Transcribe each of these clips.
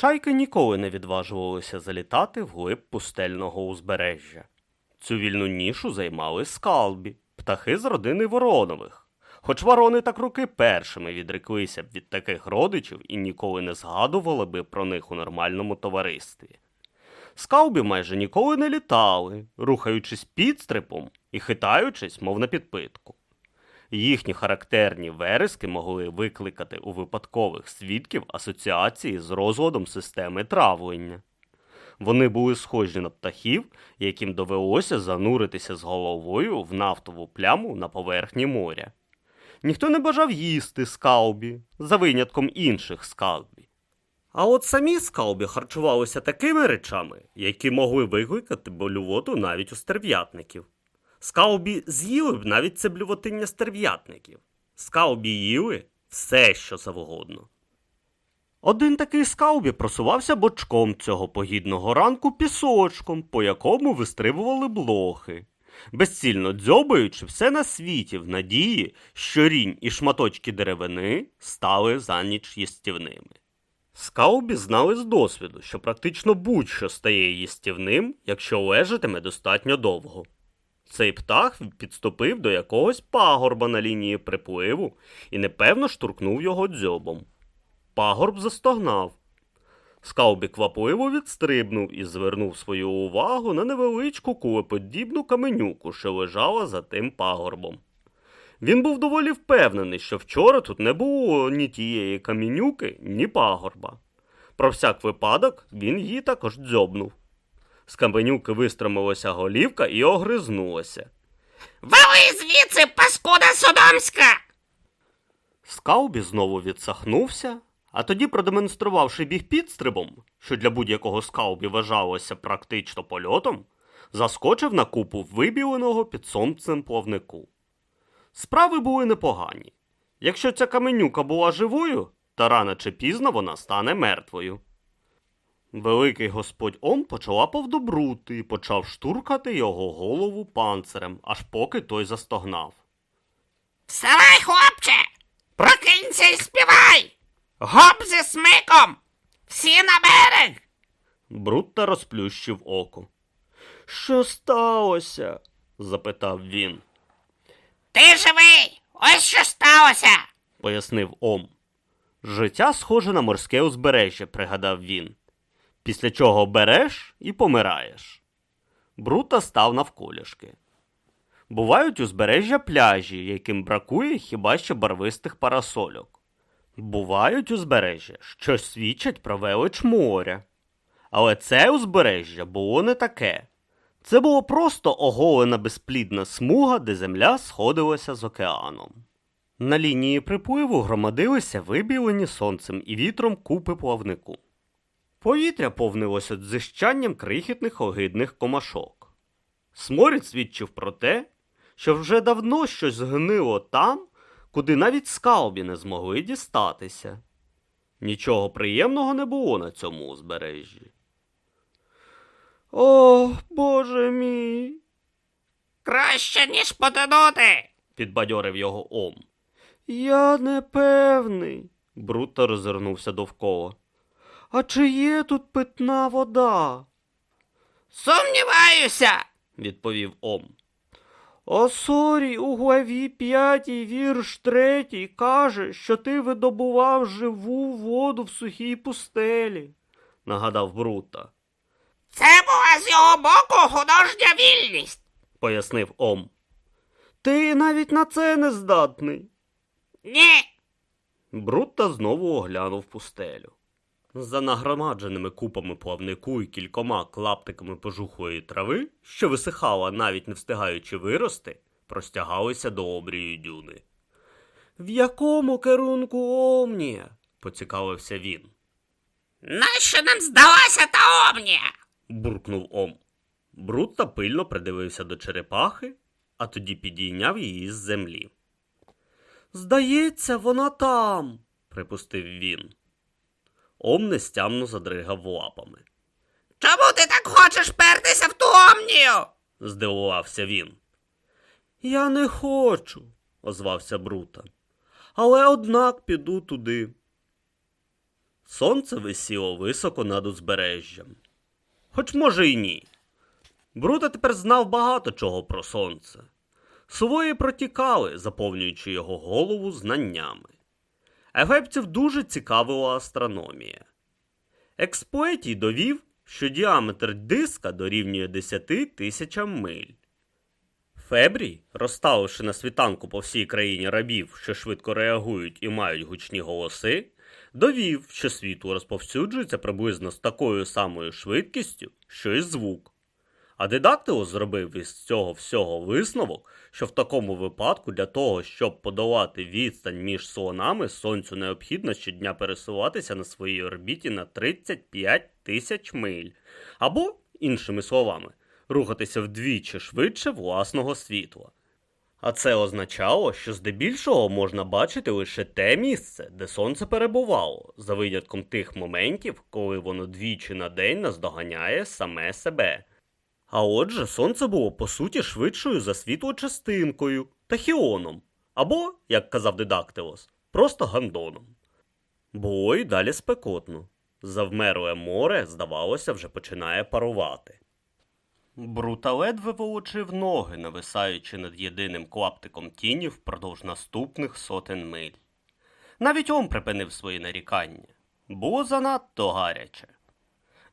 Чайки ніколи не відважувалися залітати вглиб пустельного узбережжя. Цю вільну нішу займали скалбі, птахи з родини воронових. Хоч ворони та круки першими відреклися б від таких родичів і ніколи не згадували би про них у нормальному товаристві. Скалбі майже ніколи не літали, рухаючись підстрипом і хитаючись, мов на підпитку. Їхні характерні верески могли викликати у випадкових свідків асоціації з розладом системи травлення. Вони були схожі на птахів, яким довелося зануритися з головою в нафтову пляму на поверхні моря. Ніхто не бажав їсти скалбі, за винятком інших скалбі. А от самі скалбі харчувалися такими речами, які могли викликати болювоту навіть у стерв'ятників. Скалбі з'їли б навіть це блювотиння стерв'ятників. Скалбі їли все, що завгодно. Один такий скалбі просувався бочком цього погідного ранку пісочком, по якому вистрибували блохи, безцільно дзьобаючи все на світі в надії, що рінь і шматочки деревини стали за ніч їстівними. Скаубі знали з досвіду, що практично будь-що стає їстівним, якщо лежатиме достатньо довго. Цей птах підступив до якогось пагорба на лінії припливу і непевно штуркнув його дзьобом. Пагорб застогнав. Скаубі квапливо відстрибнув і звернув свою увагу на невеличку кулеподібну каменюку, що лежала за тим пагорбом. Він був доволі впевнений, що вчора тут не було ні тієї камінюки, ні пагорба. Про всяк випадок він її також дзьобнув. З каменюки вистромилася голівка і огризнулася. Вали звідси, паскуда содомська! Скаубі знову відсахнувся, а тоді, продемонструвавши біг підстрибом, що для будь-якого скаубі вважалося практично польотом, заскочив на купу вибіленого під сонцем плавнику. Справи були непогані. Якщо ця каменюка була живою, то рано чи пізно вона стане мертвою. Великий господь Ом почалапав до брути і почав штуркати його голову панцирем, аж поки той застогнав. Вставай, хлопче! Прокинься і співай! Гоп зі смиком! Всі на берег! Брутта розплющив око. Що сталося? запитав він, Ти живий! Ось що сталося! пояснив Ом. Життя схоже на морське узбережжя, пригадав він. Після чого береш і помираєш. Брута став навколішки. Бувають узбережжя пляжі, яким бракує хіба що барвистих парасольок. Бувають узбережжя, що свідчать про велич моря. Але це узбережжя було не таке. Це було просто оголена безплідна смуга, де земля сходилася з океаном. На лінії припливу громадилися вибілені сонцем і вітром купи плавнику. Повітря повнилося дзищанням крихітних огидних комашок. Сморід свідчив про те, що вже давно щось згнило там, куди навіть скалбі не змогли дістатися. Нічого приємного не було на цьому узбережжі. О, Боже мій. Краще, ніж потонути! підбадьорив його Ом. Я не певний, Бруто розвернувся довкола. А чи є тут питна вода? Сумніваюся! відповів Ом. Осорій у главі п'ятій вірш третій каже, що ти видобував живу воду в сухій пустелі, нагадав Брута, Це була з його боку художня вільність! пояснив Ом. Ти навіть на це не здатний. Ні! Брутта знову оглянув пустелю. За нагромадженими купами плавнику і кількома клаптиками пожухлої трави, що висихала, навіть не встигаючи вирости, простягалися до обрію дюни. В якому керунку Омнія? поцікавився він. Нащо нам здалася та омнія? буркнув Ом. Брутта пильно придивився до черепахи, а тоді підійняв її з землі. Здається, вона там, припустив він. Ом нестямно задригав лапами. Чому ти так хочеш пертися в ту омнію? здивувався він. Я не хочу, озвався Брута. Але однак піду туди. сонце висіло високо над узбережжям. Хоч може й ні. Брута тепер знав багато чого про сонце. Сувої протікали, заповнюючи його голову знаннями. Ефепців дуже цікавила астрономія. Експлоетій довів, що діаметр диска дорівнює 10 тисячам миль. Фебрій, розставивши на світанку по всій країні рабів, що швидко реагують і мають гучні голоси, довів, що світло розповсюджується приблизно з такою самою швидкістю, що й звук. А Дидактилос зробив із цього всього висновок, що в такому випадку для того, щоб подолати відстань між слонами, сонцю необхідно щодня пересуватися на своїй орбіті на 35 тисяч миль, або, іншими словами, рухатися вдвічі швидше власного світла. А це означало, що здебільшого можна бачити лише те місце, де сонце перебувало, за винятком тих моментів, коли воно двічі на день наздоганяє саме себе. А отже, сонце було по суті швидшою за світлочастинкою, тахіоном, або, як казав Дидактилос, просто гандоном. Було й далі спекотно. Завмерле море, здавалося, вже починає парувати. Брута ледве волочив ноги, нависаючи над єдиним клаптиком тіні впродовж наступних сотень миль. Навіть он припинив свої нарікання. Було занадто гаряче.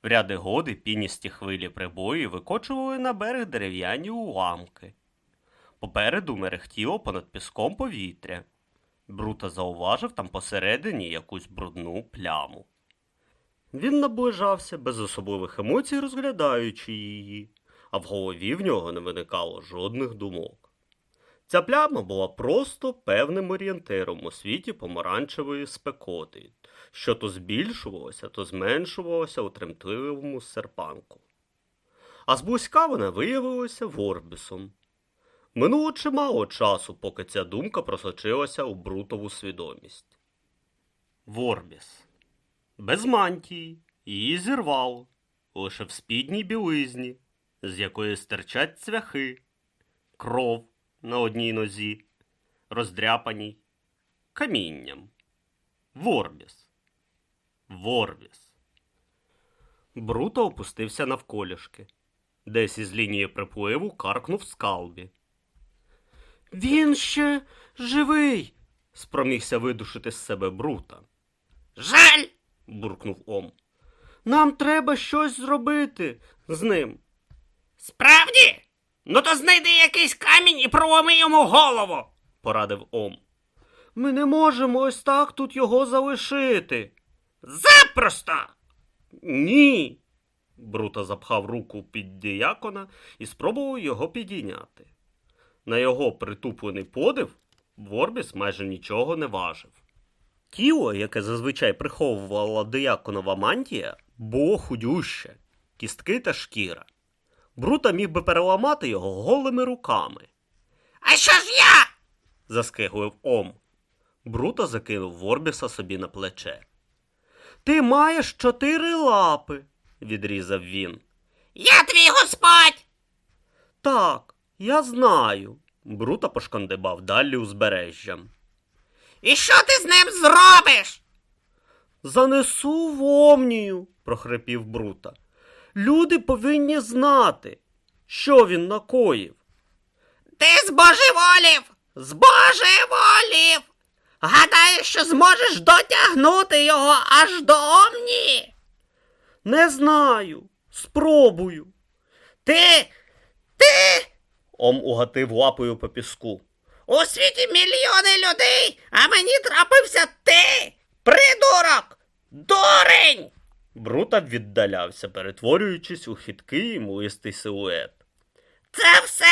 В ряди годи піністі хвилі прибої викочували на берег дерев'яні уламки. Попереду мерехтіло понад піском повітря. Брута зауважив там посередині якусь брудну пляму. Він наближався без особливих емоцій, розглядаючи її, а в голові в нього не виникало жодних думок. Ця пляма була просто певним орієнтиром у світі помаранчевої спекоти, що то збільшувалося, то зменшувалося у тремтливому серпанку. А зблизька вона виявилася Ворбісом. Минуло чимало часу, поки ця думка просочилася у брутову свідомість. Ворбіс. Без мантії, її зірвало, лише в спідній білизні, з якої стирчать цвяхи, кров на одній нозі, роздряпаній, камінням. Ворбіс. Ворбіс. Бруто опустився навколішки. Десь із лінії припливу каркнув скалбі. Він ще живий. спромігся видушити з себе Брута. Жаль! буркнув Ом. Нам треба щось зробити з ним. Справді? Ну то знайди якийсь камінь і проломи йому голову. порадив Ом. Ми не можемо ось так тут його залишити. Запросто! Ні. Брута запхав руку під діякона і спробував його підійняти. На його притуплений подив Ворбіс майже нічого не важив. Тіло, яке зазвичай приховувала дияконова мантія, було худюще, кістки та шкіра. Брута міг би переламати його голими руками. А що ж я? заскиглив Ом. Брута закинув Ворбіса собі на плече. Ти маєш чотири лапи, відрізав він. Я твій господь! Так, я знаю. Брута пошкандибав далі узбережжям. І що ти з ним зробиш? Занесу в Омнію, прохрипів Брута. Люди повинні знати, що він накоїв. Ти збожеволів! Збожеволів! Гадаєш, що зможеш дотягнути його аж до Омні? Не знаю. Спробую. Ти. Ти. Ом угатив лапою по піску. У світі мільйони людей, а мені трапився ти! Придурок! Дурень! Брута віддалявся, перетворюючись у хиткий і млистий силует. Це все!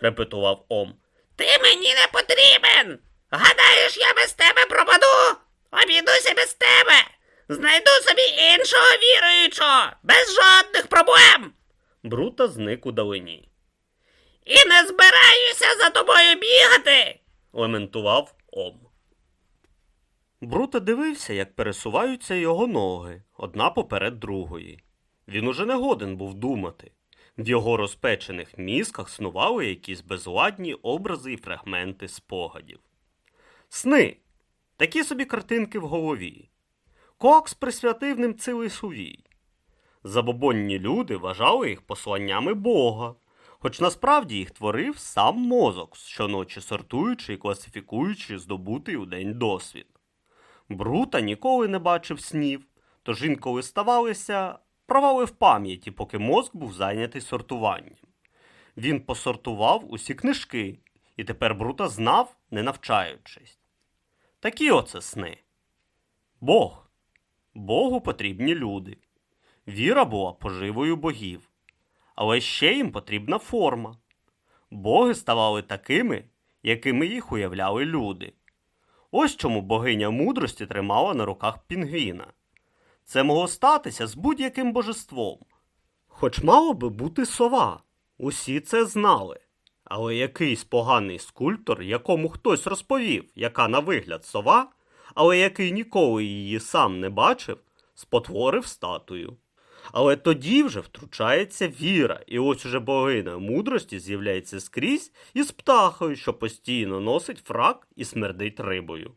репетував Ом. Ти мені не потрібен! Гадаєш, я без тебе пропаду? Обійдуся без тебе! Знайду собі іншого віруючого, без жодних проблем! Брута зник у далині. І не збираюся за тобою бігати! лементував Ом. Брута дивився, як пересуваються його ноги, одна поперед другої. Він уже не годен був думати. В його розпечених мізках снували якісь безладні образи і фрагменти спогадів. Сни такі собі картинки в голові. Кокс присвятив ним цілий сувій. Забобонні люди вважали їх посланнями Бога, хоч насправді їх творив сам мозок, щоночі сортуючи і класифікуючи здобутий у день досвід. Брута ніколи не бачив снів, тож інколи ставалися провали в пам'яті, поки мозк був зайнятий сортуванням. Він посортував усі книжки, і тепер Брута знав, не навчаючись. Такі оце сни. Бог. Богу потрібні люди. Віра була поживою богів. Але ще їм потрібна форма. Боги ставали такими, якими їх уявляли люди. Ось чому богиня мудрості тримала на руках пінгвіна. Це могло статися з будь-яким божеством. Хоч мало би бути сова, усі це знали. Але якийсь поганий скульптор, якому хтось розповів, яка на вигляд сова, але який ніколи її сам не бачив, спотворив статую. Але тоді вже втручається віра, і ось уже богиня мудрості з'являється скрізь із птахою, що постійно носить фрак і смердить рибою.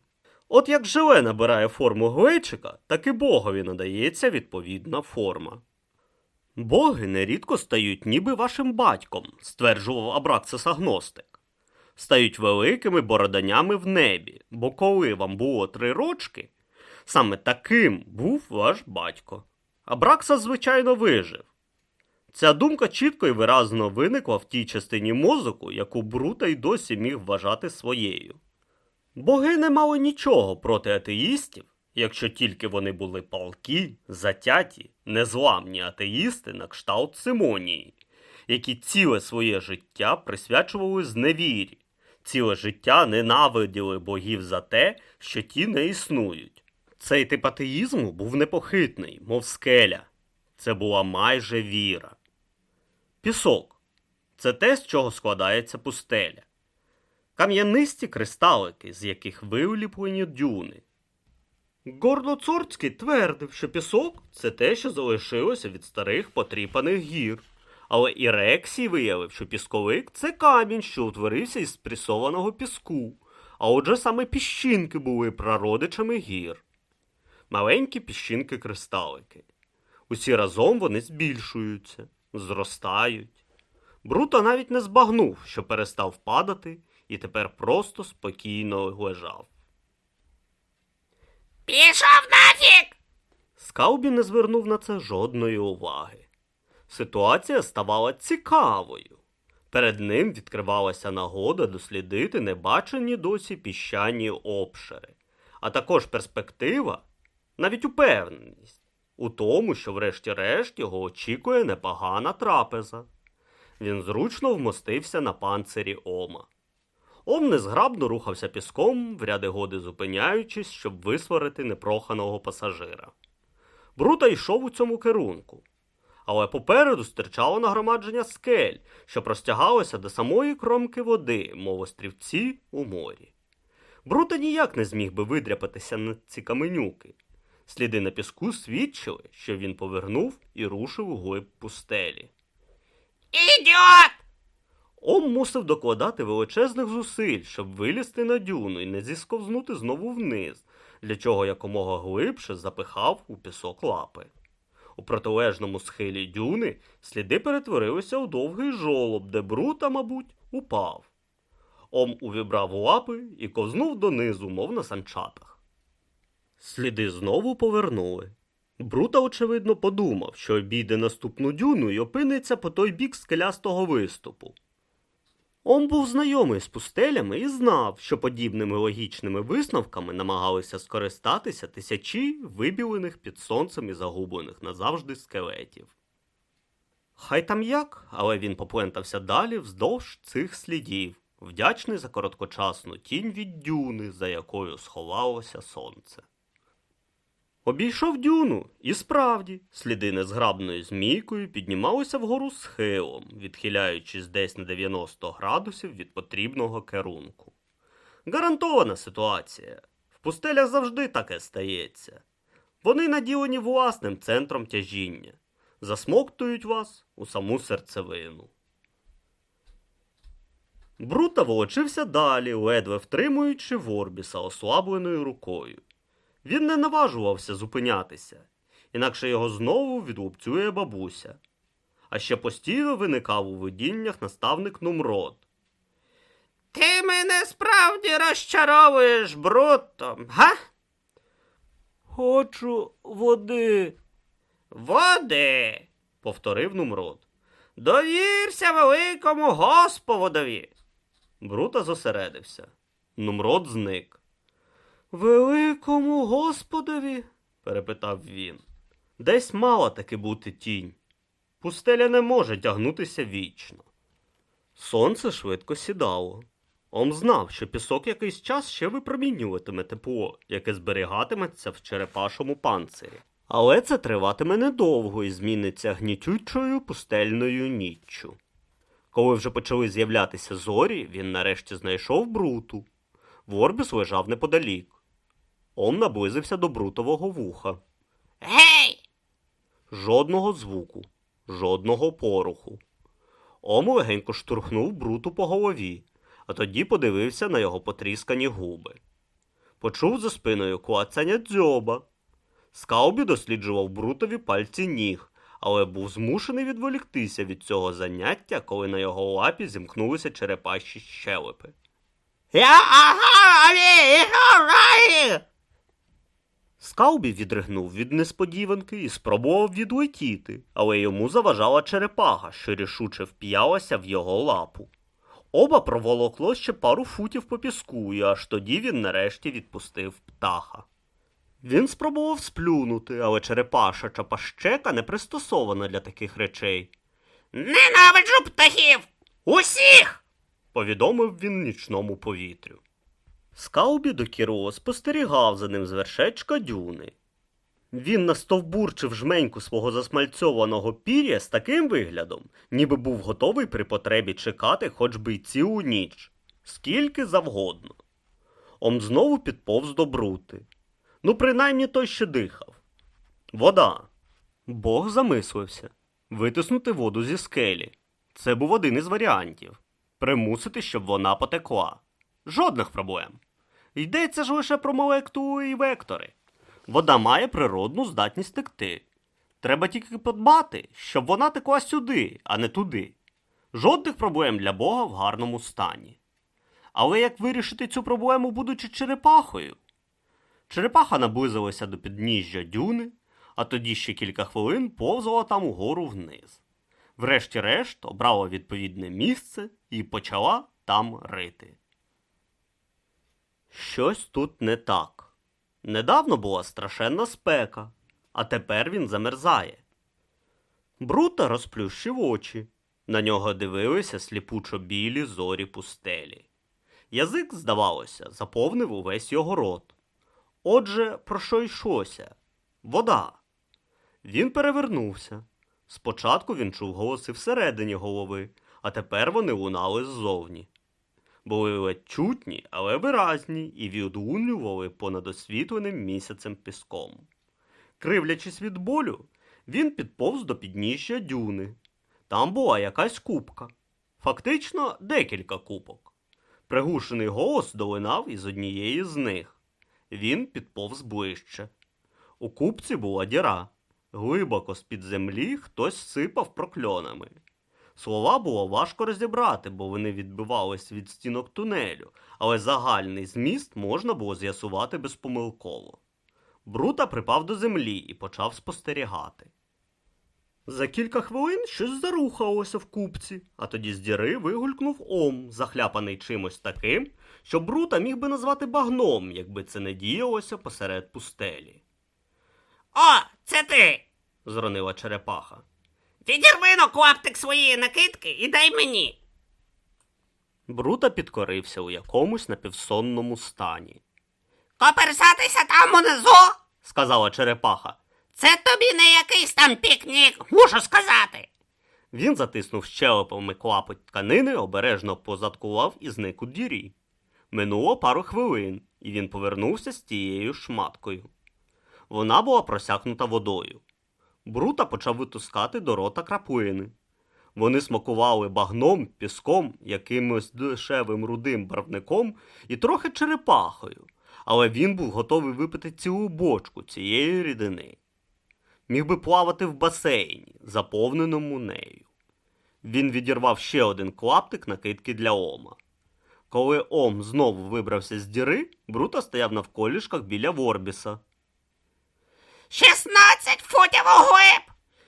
От як желе набирає форму глечика, так і богові надається відповідна форма. Боги нерідко стають ніби вашим батьком, стверджував Абраксис Агностик. Стають великими бороданями в небі, бо коли вам було три рочки, саме таким був ваш батько. Абраксас, звичайно, вижив. Ця думка чітко і виразно виникла в тій частині мозоку, яку Брута й досі міг вважати своєю. Боги не мали нічого проти атеїстів, якщо тільки вони були палкі, затяті, незламні атеїсти на кшталт Симонії, які ціле своє життя присвячували зневірі, ціле життя ненавиділи богів за те, що ті не існують. Цей тип атеїзму був непохитний, мов скеля. Це була майже віра. Пісок це те, з чого складається пустеля. Кам'янисті кристалики, з яких виліплені дюни. Гордоцурцький твердив, що пісок це те, що залишилося від старих потріпаних гір. Але Ірексій виявив, що пісковик це камінь, що утворився із спресованого піску, а отже саме піщинки були прародичами гір. Маленькі піщинки-кристалики. Усі разом вони збільшуються, зростають. Бруто навіть не збагнув, що перестав падати, і тепер просто спокійно лежав. Пішов нафіг! Скаубі не звернув на це жодної уваги. Ситуація ставала цікавою. Перед ним відкривалася нагода дослідити небачені досі піщані обшири, а також перспектива, навіть упевненість у тому, що врешті-решт його очікує непогана трапеза. Він зручно вмостився на панцирі Ома. Ом незграбно рухався піском, в ряди годи зупиняючись, щоб висварити непроханого пасажира. Брута йшов у цьому керунку. Але попереду стирчало нагромадження скель, що простягалося до самої кромки води, мов острівці у морі. Брута ніяк не зміг би видряпатися на ці каменюки. Сліди на піску свідчили, що він повернув і рушив у глиб пустелі. Ідіот! Ом мусив докладати величезних зусиль, щоб вилізти на дюну і не зісковзнути знову вниз, для чого якомога глибше запихав у пісок лапи. У протилежному схилі дюни сліди перетворилися у довгий жолоб, де Брута, мабуть, упав. Ом увібрав лапи і ковзнув донизу, мов на санчатах. Сліди знову повернули. Брута, очевидно, подумав, що обійде наступну дюну і опиниться по той бік скелястого виступу. Он був знайомий з пустелями і знав, що подібними логічними висновками намагалися скористатися тисячі вибілених під сонцем і загублених назавжди скелетів. Хай там як, але він поплентався далі вздовж цих слідів, вдячний за короткочасну тінь від дюни, за якою сховалося сонце. Обійшов дюну, і справді, сліди незграбною змійкою піднімалися вгору схилом, відхиляючись десь на 90 градусів від потрібного керунку. Гарантована ситуація. В пустелях завжди таке стається. Вони наділені власним центром тяжіння, засмоктують вас у саму серцевину. Брута волочився далі, ледве втримуючи Ворбіса ослабленою рукою. Він не наважувався зупинятися, інакше його знову відлупцює бабуся. А ще постійно виникав у видіннях наставник Нумрод. Ти мене справді розчаровуєш, Бруто, га? Хочу води, Води. повторив Нумрод. Довірся великому Господові. Брута зосередився. Нумрод зник. Великому Господові? перепитав він. Десь мала таки бути тінь. Пустеля не може тягнутися вічно. Сонце швидко сідало. Ом знав, що пісок якийсь час ще випромінюватиме тепло, яке зберігатиметься в черепашому панцирі. Але це триватиме недовго і зміниться гнітючою пустельною ніччю. Коли вже почали з'являтися зорі, він нарешті знайшов бруту. Ворбіс лежав неподалік. Ом наблизився до брутового вуха. Гей! Жодного звуку, жодного поруху. Ом легенько штурхнув бруту по голові, а тоді подивився на його потріскані губи. Почув за спиною клацання дзьоба. Скаубі досліджував брутові пальці ніг, але був змушений відволіктися від цього заняття, коли на його лапі зімкнулися черепаші щелепи. Я гаві! Скаубі відригнув від несподіванки і спробував відлетіти, але йому заважала черепаха, що рішуче вп'ялася в його лапу. Оба проволокло ще пару футів по піску, і аж тоді він нарешті відпустив птаха. Він спробував сплюнути, але черепаша чапащека не пристосована для таких речей, Ненавиджу птахів! Усіх! повідомив він нічному повітрю. Скаубі докіру спостерігав за ним з вершечка дюни. Він настовбурчив жменьку свого засмальцьованого пір'я з таким виглядом, ніби був готовий при потребі чекати хоч би й цілу ніч, скільки завгодно. Ом знову підповз до брути. Ну, принаймні той ще дихав. Вода. Бог замислився витиснути воду зі скелі. Це був один із варіантів примусити, щоб вона потекла. Жодних проблем. Йдеться ж лише про молекули і вектори. Вода має природну здатність текти. Треба тільки подбати, щоб вона текла сюди, а не туди. Жодних проблем для Бога в гарному стані. Але як вирішити цю проблему, будучи черепахою? Черепаха наблизилася до підніжжя дюни, а тоді ще кілька хвилин повзала там угору вниз. Врешті-решт обрала відповідне місце і почала там рити. Щось тут не так. Недавно була страшенна спека, а тепер він замерзає. Брута розплющив очі. На нього дивилися сліпучо білі зорі пустелі. Язик, здавалося, заповнив увесь його рот. Отже, про що йшлося? Вода. Він перевернувся. Спочатку він чув голоси всередині голови, а тепер вони лунали ззовні. Були ледь чутні, але виразні, і відлунювали понад освітленим місяцем піском. Кривлячись від болю, він підповз до підніжжя дюни. Там була якась купка. Фактично декілька купок. Пригушений голос долинав із однієї з них. Він підповз ближче. У купці була діра. Глибоко з-під землі хтось сипав прокльонами. Слова було важко розібрати, бо вони відбивались від стінок тунелю, але загальний зміст можна було з'ясувати безпомилково. Брута припав до землі і почав спостерігати. За кілька хвилин щось зарухалося в купці, а тоді з діри вигулькнув ом, захляпаний чимось таким, що Брута міг би назвати багном, якби це не діялося посеред пустелі. О, це ти! Зронила черепаха. Відірви на клаптик своєї накидки і дай мені. Брута підкорився у якомусь напівсонному стані. Коперсатися там унизу? Сказала черепаха. Це тобі не якийсь там пікнік, мушу сказати. Він затиснув щелепами клапоть тканини, обережно позадкував і зник у дірі. Минуло пару хвилин, і він повернувся з тією шматкою. Вона була просякнута водою. Брута почав витускати до рота краплини. Вони смакували багном, піском, якимось дешевим рудим барвником і трохи черепахою, але він був готовий випити цілу бочку цієї рідини. Міг би плавати в басейні, заповненому нею. Він відірвав ще один клаптик накидки для Ома. Коли Ом знову вибрався з діри, Брута стояв навколішках біля Ворбіса. Шістнадцять футів углиб!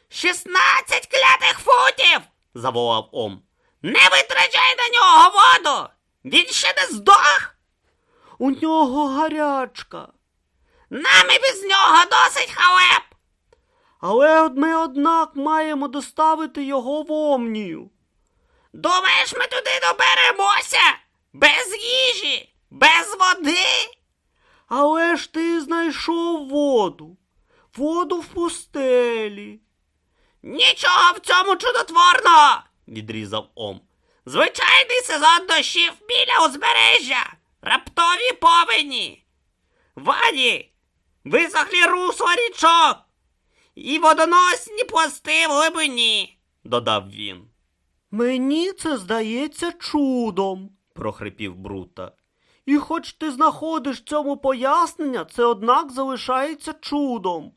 Шістнадцять клятих футів! заволав Ом. Не витрачай на нього воду! Він ще не здох! У нього гарячка. Нам і без нього досить халеп! Але ми, однак, маємо доставити його в Омнію. Думаєш, ми туди доберемося? Без їжі, без води? Але ж ти знайшов воду, воду в пустелі. Нічого в цьому чудотворного! відрізав Ом. Звичайний сезон дощів біля узбережжя, раптові повені. Вані, висохлі русла річок і водоносні пласти в глибині. додав він. Мені це здається чудом, прохрипів Брута. І хоч ти знаходиш цьому пояснення, це однак залишається чудом.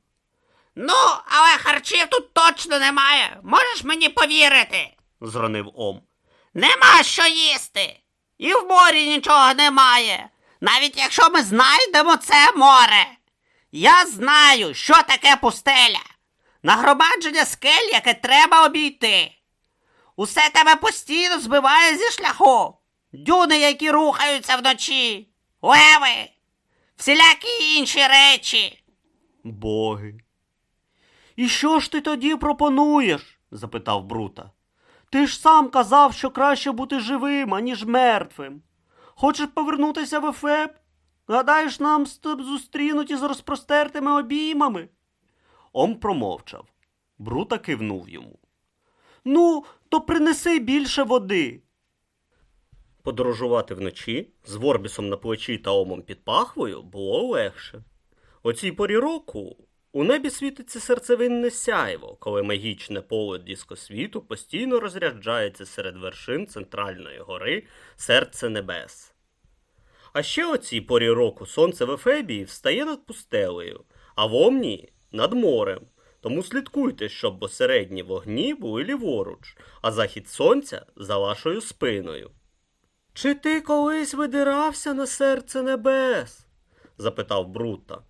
Ну, але харчів тут точно немає. Можеш мені повірити? зронив Ом. Нема що їсти. І в морі нічого немає. Навіть якщо ми знайдемо це море. Я знаю, що таке пустеля. Нагромадження скель, яке треба обійти. Усе тебе постійно збиває зі шляху. Дюни, які рухаються вночі, леви, всілякі інші речі. Боги. І що ж ти тоді пропонуєш? запитав Брута. Ти ж сам казав, що краще бути живим, аніж мертвим. Хочеш повернутися в Ефеб? Гадаєш, нам зустрінуть із розпростертими обіймами? Ом промовчав. Брута кивнув йому. Ну, то принеси більше води. Подорожувати вночі з Ворбісом на плечі та омом під пахвою було легше. О цій порі року у небі світиться серцевинне сяйво, коли магічне поле дискосвіту постійно розряджається серед вершин центральної гори Серце Небес. А ще о цій порі року сонце в Ефебії встає над пустелею, а в Омнії над морем. Тому слідкуйте, щоб посередні вогні були ліворуч, а захід сонця за вашою спиною. Чи ти колись видирався на серце небес? запитав Брута.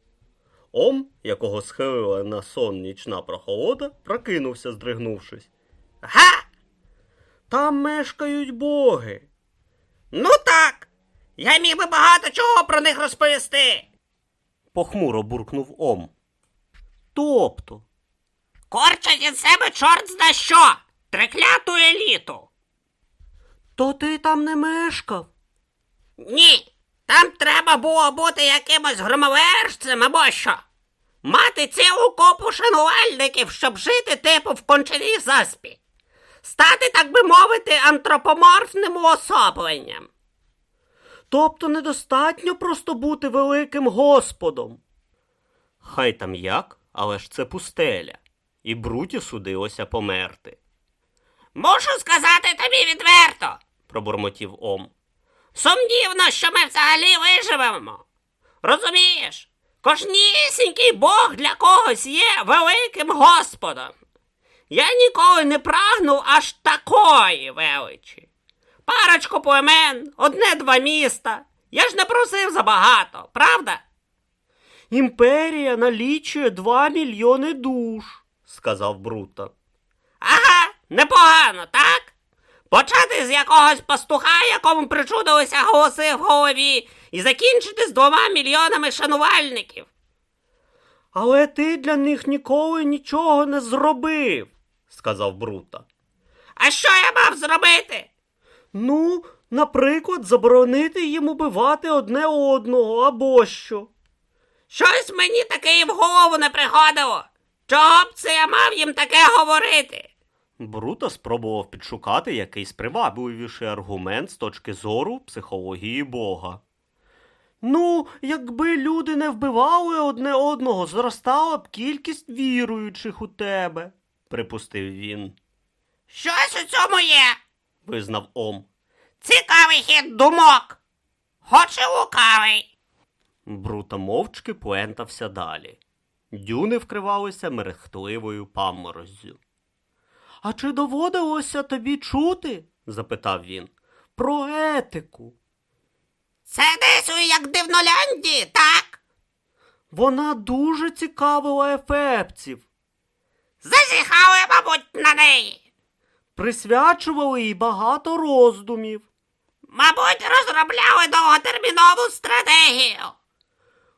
Ом, якого схилила на сон нічна прохолода, прокинувся, здригнувшись. Га? Там мешкають боги. Ну так. Я міг би багато чого про них розповісти. похмуро буркнув Ом. Тобто, Корчать із себе чорт зна що. Трекляту еліту. то ти там не мешкав? Ні. Там треба було бути якимось громовержцем або що. Мати цілу копу шанувальників, щоб жити типу в кончаній заспі. Стати, так би мовити, антропоморфним уособленням. Тобто недостатньо просто бути великим господом. Хай там як, але ж це пустеля, і Бруті судилося померти, Мушу сказати тобі відверто. пробурмотів Ом. Сумнівно, що ми взагалі виживемо. Розумієш, кожнісінький Бог для когось є великим Господом. Я ніколи не прагнув аж такої величі. Парочку племен, одне-два міста. Я ж не просив забагато, правда? Імперія налічує два мільйони душ, сказав Брута. Ага, непогано, так? Почати з якогось пастуха, якому причудилися голоси в голові, і закінчити з двома мільйонами шанувальників. Але ти для них ніколи нічого не зробив, сказав Брута. А що я мав зробити? Ну, наприклад, заборонити їм убивати одне одного або що. Щось мені таке і в голову не приходило. Чого б це я мав їм таке говорити? Бруто спробував підшукати якийсь привабливіший аргумент з точки зору психології Бога. Ну, якби люди не вбивали одне одного, зростала б кількість віруючих у тебе, припустив він, Щось у цьому є. визнав Ом. Цікавий хід думок. Хоч і лукавий. Брута мовчки пуентався далі. Дюни вкривалися мерехтливою памороззю. А чи доводилося тобі чути? запитав він. Про етику. Це десь як дивнолянді, так? Вона дуже цікавила ефепців. Зазіхали, мабуть, на неї. Присвячували їй багато роздумів. Мабуть, розробляли довготермінову стратегію.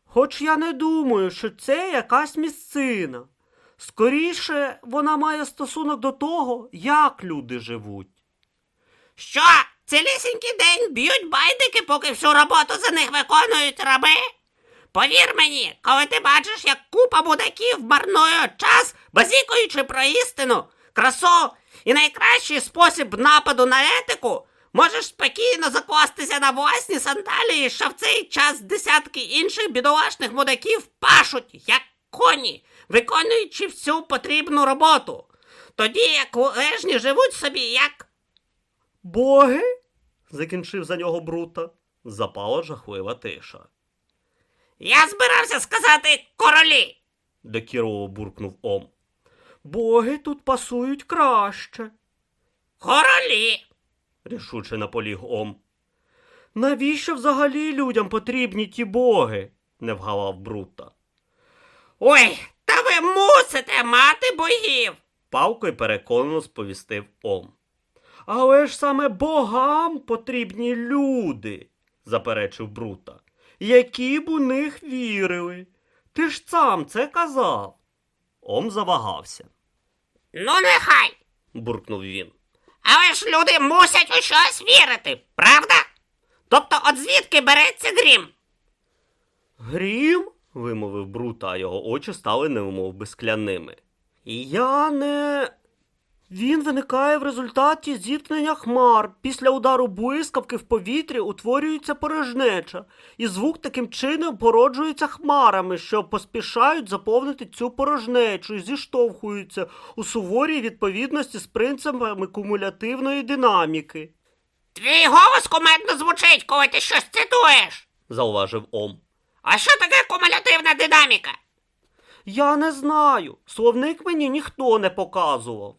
Хоч я не думаю, що це якась місцина. Скоріше, вона має стосунок до того, як люди живуть. Що, цілісінький день б'ють байдики, поки всю роботу за них виконують раби? Повір мені, коли ти бачиш, як купа мудаків марнує час, базікуючи про істину, красу і найкращий спосіб нападу на етику, можеш спокійно закластися на власні сандалії, що в цей час десятки інших бідолашних мудаків пашуть, як коні, виконуючи всю потрібну роботу. Тоді як лежні живуть собі, як Боги? закінчив за нього Брута. Запала жахлива тиша. Я збирався сказати королі. Докірово буркнув Ом. Боги тут пасують краще, Королі. рішуче наполіг Ом. Навіщо взагалі людям потрібні ті боги? не вгавав Брута. Ой, та ви мусите мати богів. Павкою переконано сповістив Ом. Але ж саме богам потрібні люди, заперечив Брута, які б у них вірили. Ти ж сам це казав. Ом завагався, Ну, нехай. буркнув він. Але ж люди мусять у щось вірити, правда? Тобто, от звідки береться грім? Грім? Вимовив Брута, а його очі стали немов би скляними. Я не. Він виникає в результаті зіткнення хмар. Після удару блискавки в повітрі утворюється порожнеча, і звук таким чином породжується хмарами, що поспішають заповнити цю порожнечу і зіштовхуються у суворій відповідності з принципами кумулятивної динаміки, Твій голос кумедно звучить, коли ти щось цитуєш. зауважив Ом. А що таке кумулятивна динаміка? Я не знаю. Словник мені ніхто не показував,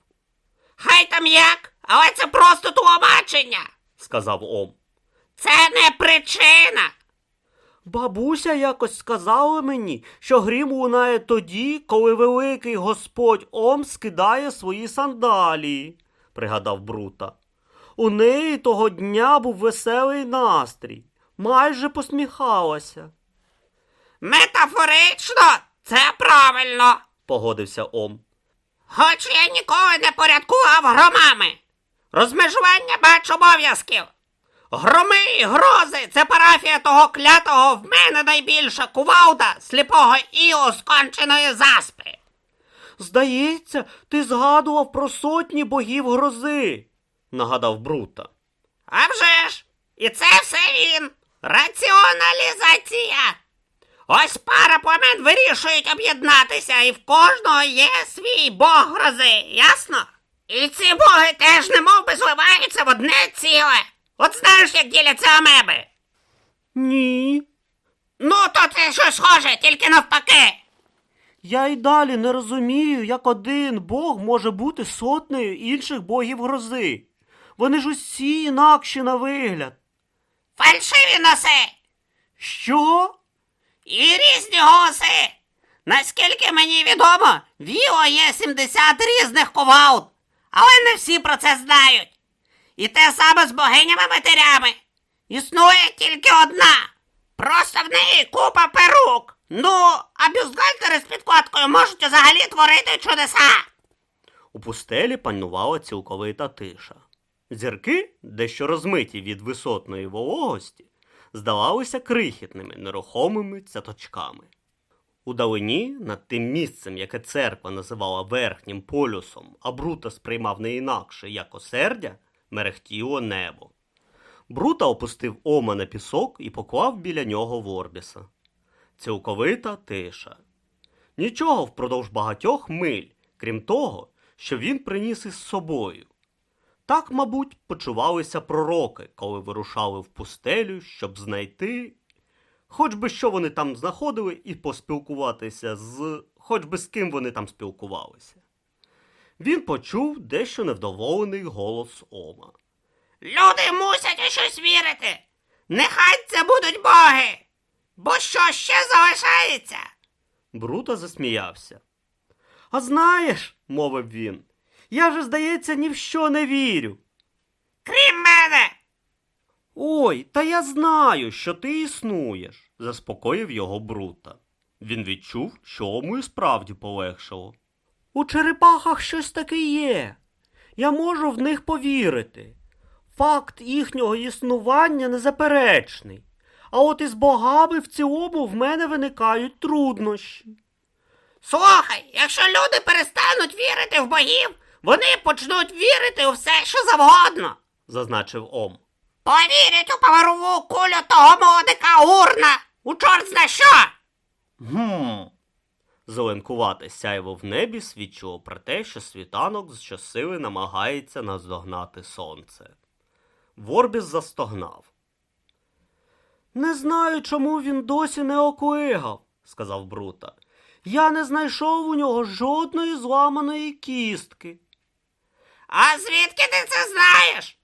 Хай там як, але це просто тлумачення. сказав Ом. Це не причина. Бабуся якось сказала мені, що грім лунає тоді, коли великий господь Ом скидає свої сандалії, пригадав Брута. У неї того дня був веселий настрій, майже посміхалася, Метафорично, це правильно. погодився Ом. Хоч я ніколи не порядкував громами. Розмежування бач обов'язків. Громи і грози це парафія того клятого в мене найбільша кувалда сліпого іо сконченої заспи. Здається, ти згадував про сотні богів грози, нагадав Брута. А вже ж, і це все він. Раціоналізація. Ось пара племен вирішують об'єднатися, і в кожного є свій бог грози, ясно? І ці боги теж немов би зливаються в одне ціле. От знаєш, як діляться амеби? Ні. Ну, то це щось схоже, тільки навпаки. Я й далі не розумію, як один бог може бути сотнею інших богів грози. Вони ж усі інакші на вигляд. Фальшиві носи Що? І різні голоси. Наскільки мені відомо, Віо є 70 різних кувалд, але не всі про це знають. І те саме з богинями-матерями. Існує тільки одна. Просто в неї купа перук. Ну, а бюстгальтери з підкладкою можуть взагалі творити чудеса. У пустелі панувала цілковита тиша. Зірки, дещо розмиті від висотної вологості, здавалися крихітними, нерухомими цяточками. Удалині, над тим місцем, яке церква називала верхнім полюсом, а Брута сприймав не інакше, як осердя, мерехтіло небо. Брута опустив ома на пісок і поклав біля нього Ворбіса. Цілковита тиша. Нічого впродовж багатьох миль, крім того, що він приніс із собою. Так, мабуть, почувалися пророки, коли вирушали в пустелю, щоб знайти хоч би що вони там знаходили, і поспілкуватися з хоч би з ким вони там спілкувалися. Він почув дещо невдоволений голос Ома. Люди мусять у щось вірити. Нехай це будуть боги. Бо що ще залишається? Брута засміявся. А знаєш, мовив він, я вже, здається, ні в що не вірю. Крім мене. Ой, та я знаю, що ти існуєш, заспокоїв його Брута. Він відчув, що йому і справді полегшало. У черепахах щось таке є. Я можу в них повірити. Факт їхнього існування незаперечний. А от із богами в цілому в мене виникають труднощі. Слухай, якщо люди перестануть вірити в богів, вони почнуть вірити у все, що завгодно. зазначив Ом. Повірять у паверову кулю того молодика урна. У чорт зна що. Гм. Зеленкувате сяйво в небі свідчило про те, що світанок з щосили намагається наздогнати сонце. Ворбіс застогнав. Не знаю, чому він досі не оклигав, сказав Брута. Я не знайшов у нього жодної зламаної кістки. А звідки ти це знаєш?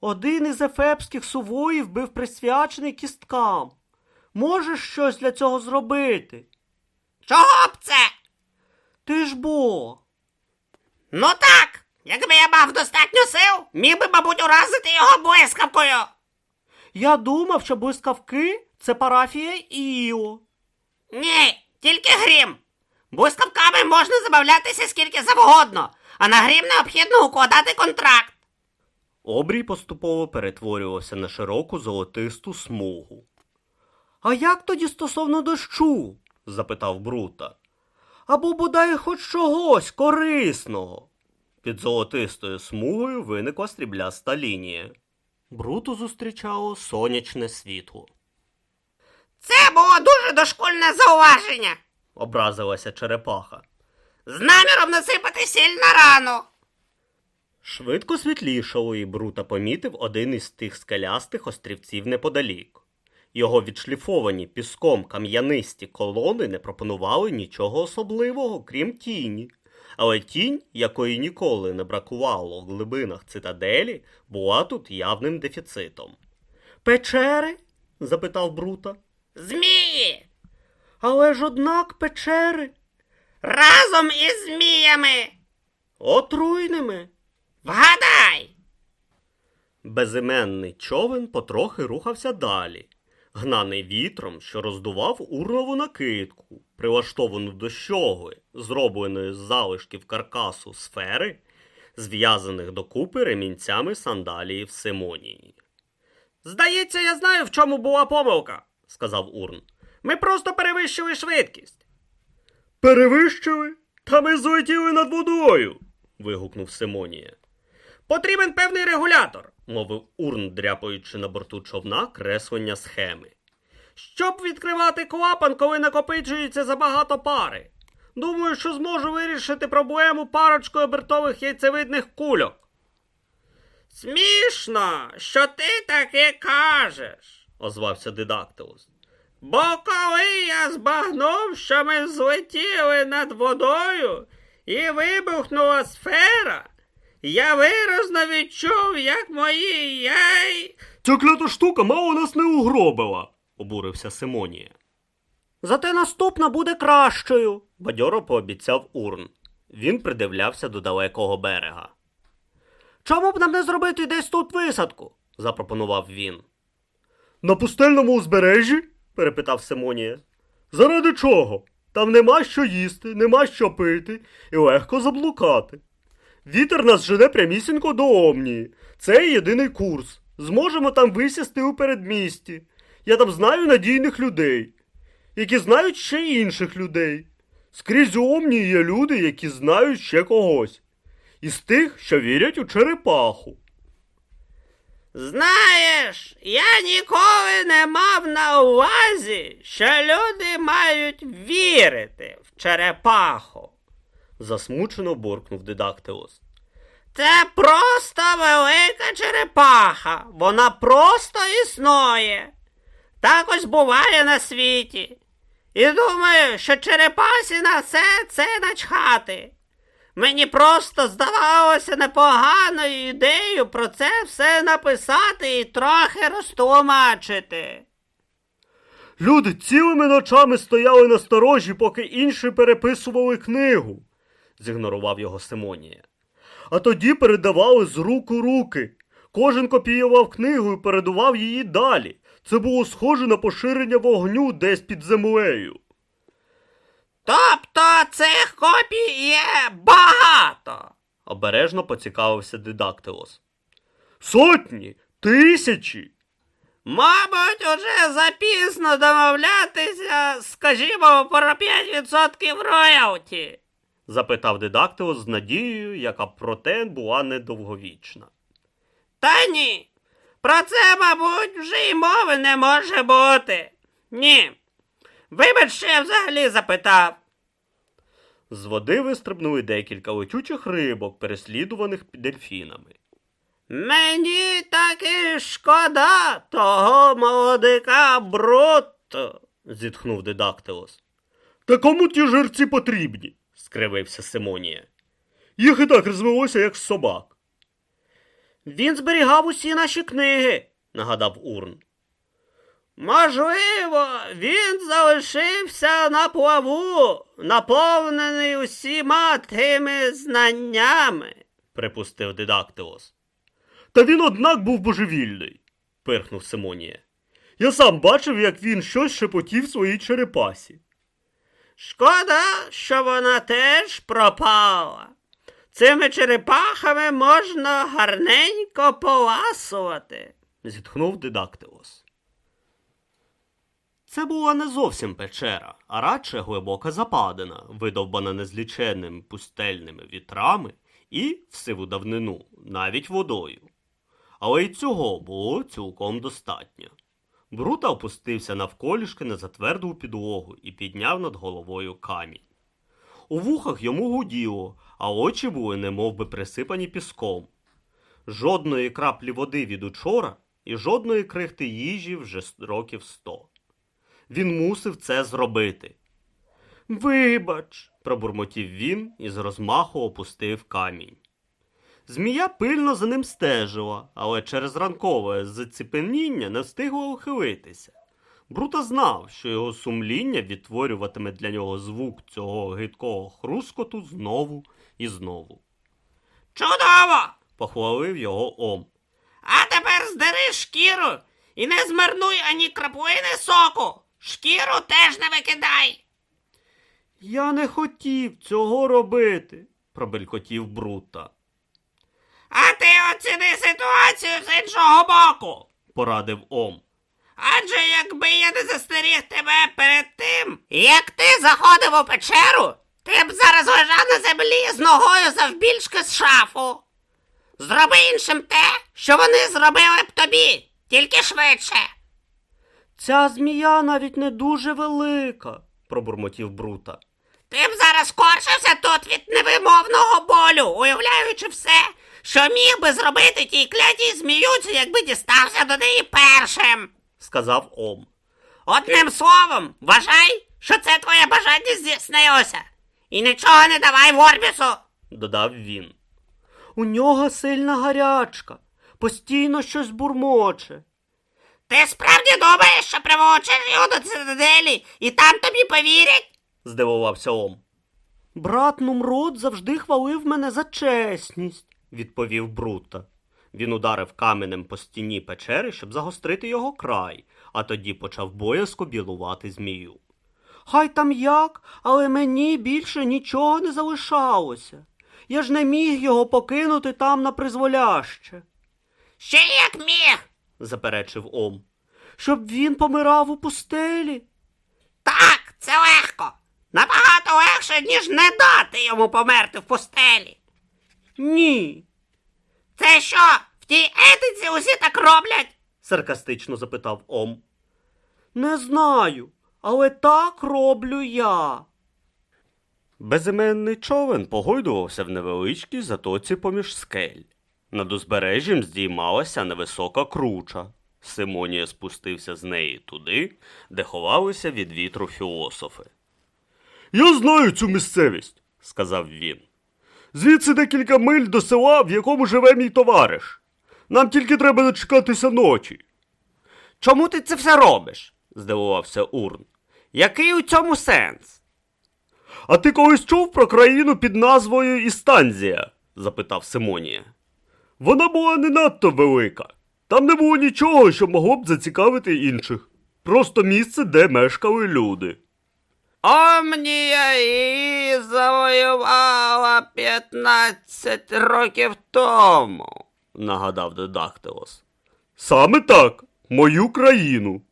Один із ефепських сувоїв був присвячений кісткам. Можеш щось для цього зробити? Чого б це? Ти ж бо. Ну так, якби я мав достатньо сил, міг би, мабуть, уразити його блискавкою. Я думав, що блискавки це парафія Іо. Ні, тільки грім. Блискавками можна забавлятися скільки завгодно, а на грім необхідно укладати контракт. Обрій поступово перетворювався на широку золотисту смугу. А як тоді стосовно дощу? запитав Брута. Або бодай хоч чогось корисного. Під золотистою смугою виникла срібляста лінія. Бруту зустрічало сонячне світло. Це було дуже дошкульне зауваження. Образилася черепаха. З наміром насипати сіль на рану. Швидко світлішало, і Брута помітив один із тих скелястих острівців неподалік. Його відшліфовані піском кам'янисті колони не пропонували нічого особливого, крім тіні. Але тінь, якої ніколи не бракувало в глибинах цитаделі, була тут явним дефіцитом. Печери? запитав Брута. Змії! Але ж однак печери Разом із зміями. отруйними. Вгадай! Безіменний човен потрохи рухався далі, гнаний вітром, що роздував урнову накидку, прилаштовану до щогли, зробленої з залишків каркасу сфери, зв'язаних докупи ремінцями сандалії в Симонії. Здається, я знаю, в чому була помилка, сказав Урн. Ми просто перевищили швидкість. Перевищили? Та ми злетіли над водою. вигукнув Симонія. Потрібен певний регулятор, мовив Урн, дряпаючи на борту човна креслення схеми. Щоб відкривати клапан, коли накопичується забагато пари. Думаю, що зможу вирішити проблему парочкою обертових яйцевидних кульок. Смішно, що ти таке кажеш. озвався Дидактилус. Бо коли я збагнув, що ми злетіли над водою і вибухнула сфера, я виразно відчув, як мої яй. Ця клята штука мало нас не угробила, обурився Симонія. Зате наступна буде кращою, бадьоро пообіцяв Урн. Він придивлявся до далекого берега. Чому б нам не зробити десь тут висадку? запропонував він. На пустельному узбережжі? Перепитав Симонія. Заради чого? Там нема що їсти, нема що пити і легко заблукати. Вітер нас жене прямісінько до Омнії. Це єдиний курс. Зможемо там висісти у передмісті. Я там знаю надійних людей, які знають ще інших людей. Скрізь у Омнії є люди, які знають ще когось. Із тих, що вірять у черепаху. Знаєш, я ніколи не мав на увазі, що люди мають вірити в черепаху. засмучено буркнув Дидактилос. Це просто велика черепаха. Вона просто існує. Так ось буває на світі. І думаю, що черепасі на все це начхати. Мені просто здавалося непоганою ідеєю про це все написати і трохи розтлумачити. Люди цілими ночами стояли на сторожі, поки інші переписували книгу, зігнорував його Симонія. А тоді передавали з рук у руки. Кожен копіював книгу і передавав її далі. Це було схоже на поширення вогню десь під землею. Тобто цих копій є багато. обережно поцікавився Дидактилос. Сотні, тисячі. Мабуть, уже запізно домовлятися, скажімо, про 5% роялті. запитав Дидактилос з надією, яка проте була недовговічна. Та ні. Про це, мабуть, вже й мови не може бути. Ні. Вибач, що я взагалі запитав. З води вистрибнули декілька летючих рибок, переслідуваних дельфінами. Мені таки шкода того молодика Брутто. зітхнув Дидактилос. Та кому ті жерці потрібні? скривився Симонія. Їх і так розвелося, як собак. Він зберігав усі наші книги, нагадав Урн. Можливо, він залишився на плаву, наповнений усіма тими знаннями. припустив Дидактилос. Та він, однак, був божевільний, пирхнув Симонія. Я сам бачив, як він щось шепотів своїй черепасі. Шкода, що вона теж пропала. Цими черепахами можна гарненько поласувати. зітхнув Дидактилос. Це була не зовсім печера, а радше глибока западина, видовбана незліченними пустельними вітрами і в сиву давнину, навіть водою. Але й цього було цілком достатньо. Брута опустився навколішки на затверду підлогу і підняв над головою камінь. У вухах йому гуділо, а очі були немов би присипані піском. Жодної краплі води від учора і жодної крихти їжі вже років сто. Він мусив це зробити. Вибач, пробурмотів він і з розмаху опустив камінь. Змія пильно за ним стежила, але через ранкове заціпеніння не встигла ухилитися. Брута знав, що його сумління відтворюватиме для нього звук цього гидкого хрускоту знову і знову. Чудово! Похвалив його Ом. А тепер здери шкіру і не змарнуй ані краплини соку. Шкіру теж не викидай. Я не хотів цього робити, пробелькотів Брута. А ти оціни ситуацію з іншого боку. Порадив Ом. Адже якби я не застеріг тебе перед тим, як ти заходив у печеру, ти б зараз лежав на землі з ногою завбільшки з шафу. Зроби іншим те, що вони зробили б тобі, тільки швидше. Ця змія навіть не дуже велика, пробурмотів Брута. Ти б зараз корчився тут від невимовного болю, уявляючи все, що міг би зробити тій клятій зміюці, якби дістався до неї першим. сказав Ом. Одним словом, вважай, що це твоє бажання здійснилося. І нічого не давай Ворбісу. додав він. У нього сильна гарячка, постійно щось бурмоче. Ти справді думаєш, що приволочиш його до цитаделі і там тобі повірять? здивувався Ом. Брат Нумрод завжди хвалив мене за чесність, відповів Брута. Він ударив каменем по стіні печери, щоб загострити його край, а тоді почав боязко білувати змію. Хай там як, але мені більше нічого не залишалося. Я ж не міг його покинути там на призволяще, Ще як міг. Заперечив Ом. Щоб він помирав у пустелі. Так, це легко. Набагато легше, ніж не дати йому померти в пустелі. Ні, Це що, в тій етиці усі так роблять? саркастично запитав Ом. Не знаю, але так роблю я. Безіменний човен погойдувався в невеличкій затоці поміж скель. Над узбережжям здіймалася невисока круча. Симонія спустився з неї туди, де ховалися від вітру філософи. Я знаю цю місцевість, сказав він. Звідси декілька миль до села, в якому живе мій товариш. Нам тільки треба дочекатися ночі. Чому ти це все робиш? здивувався Урн. Який у цьому сенс? А ти колись чув про країну під назвою Істанзія? запитав Симонія. Вона була не надто велика. Там не було нічого, що могло б зацікавити інших. Просто місце, де мешкали люди. Омнія її завоювала 15 років тому. нагадав Дедактилос. Саме так, мою країну,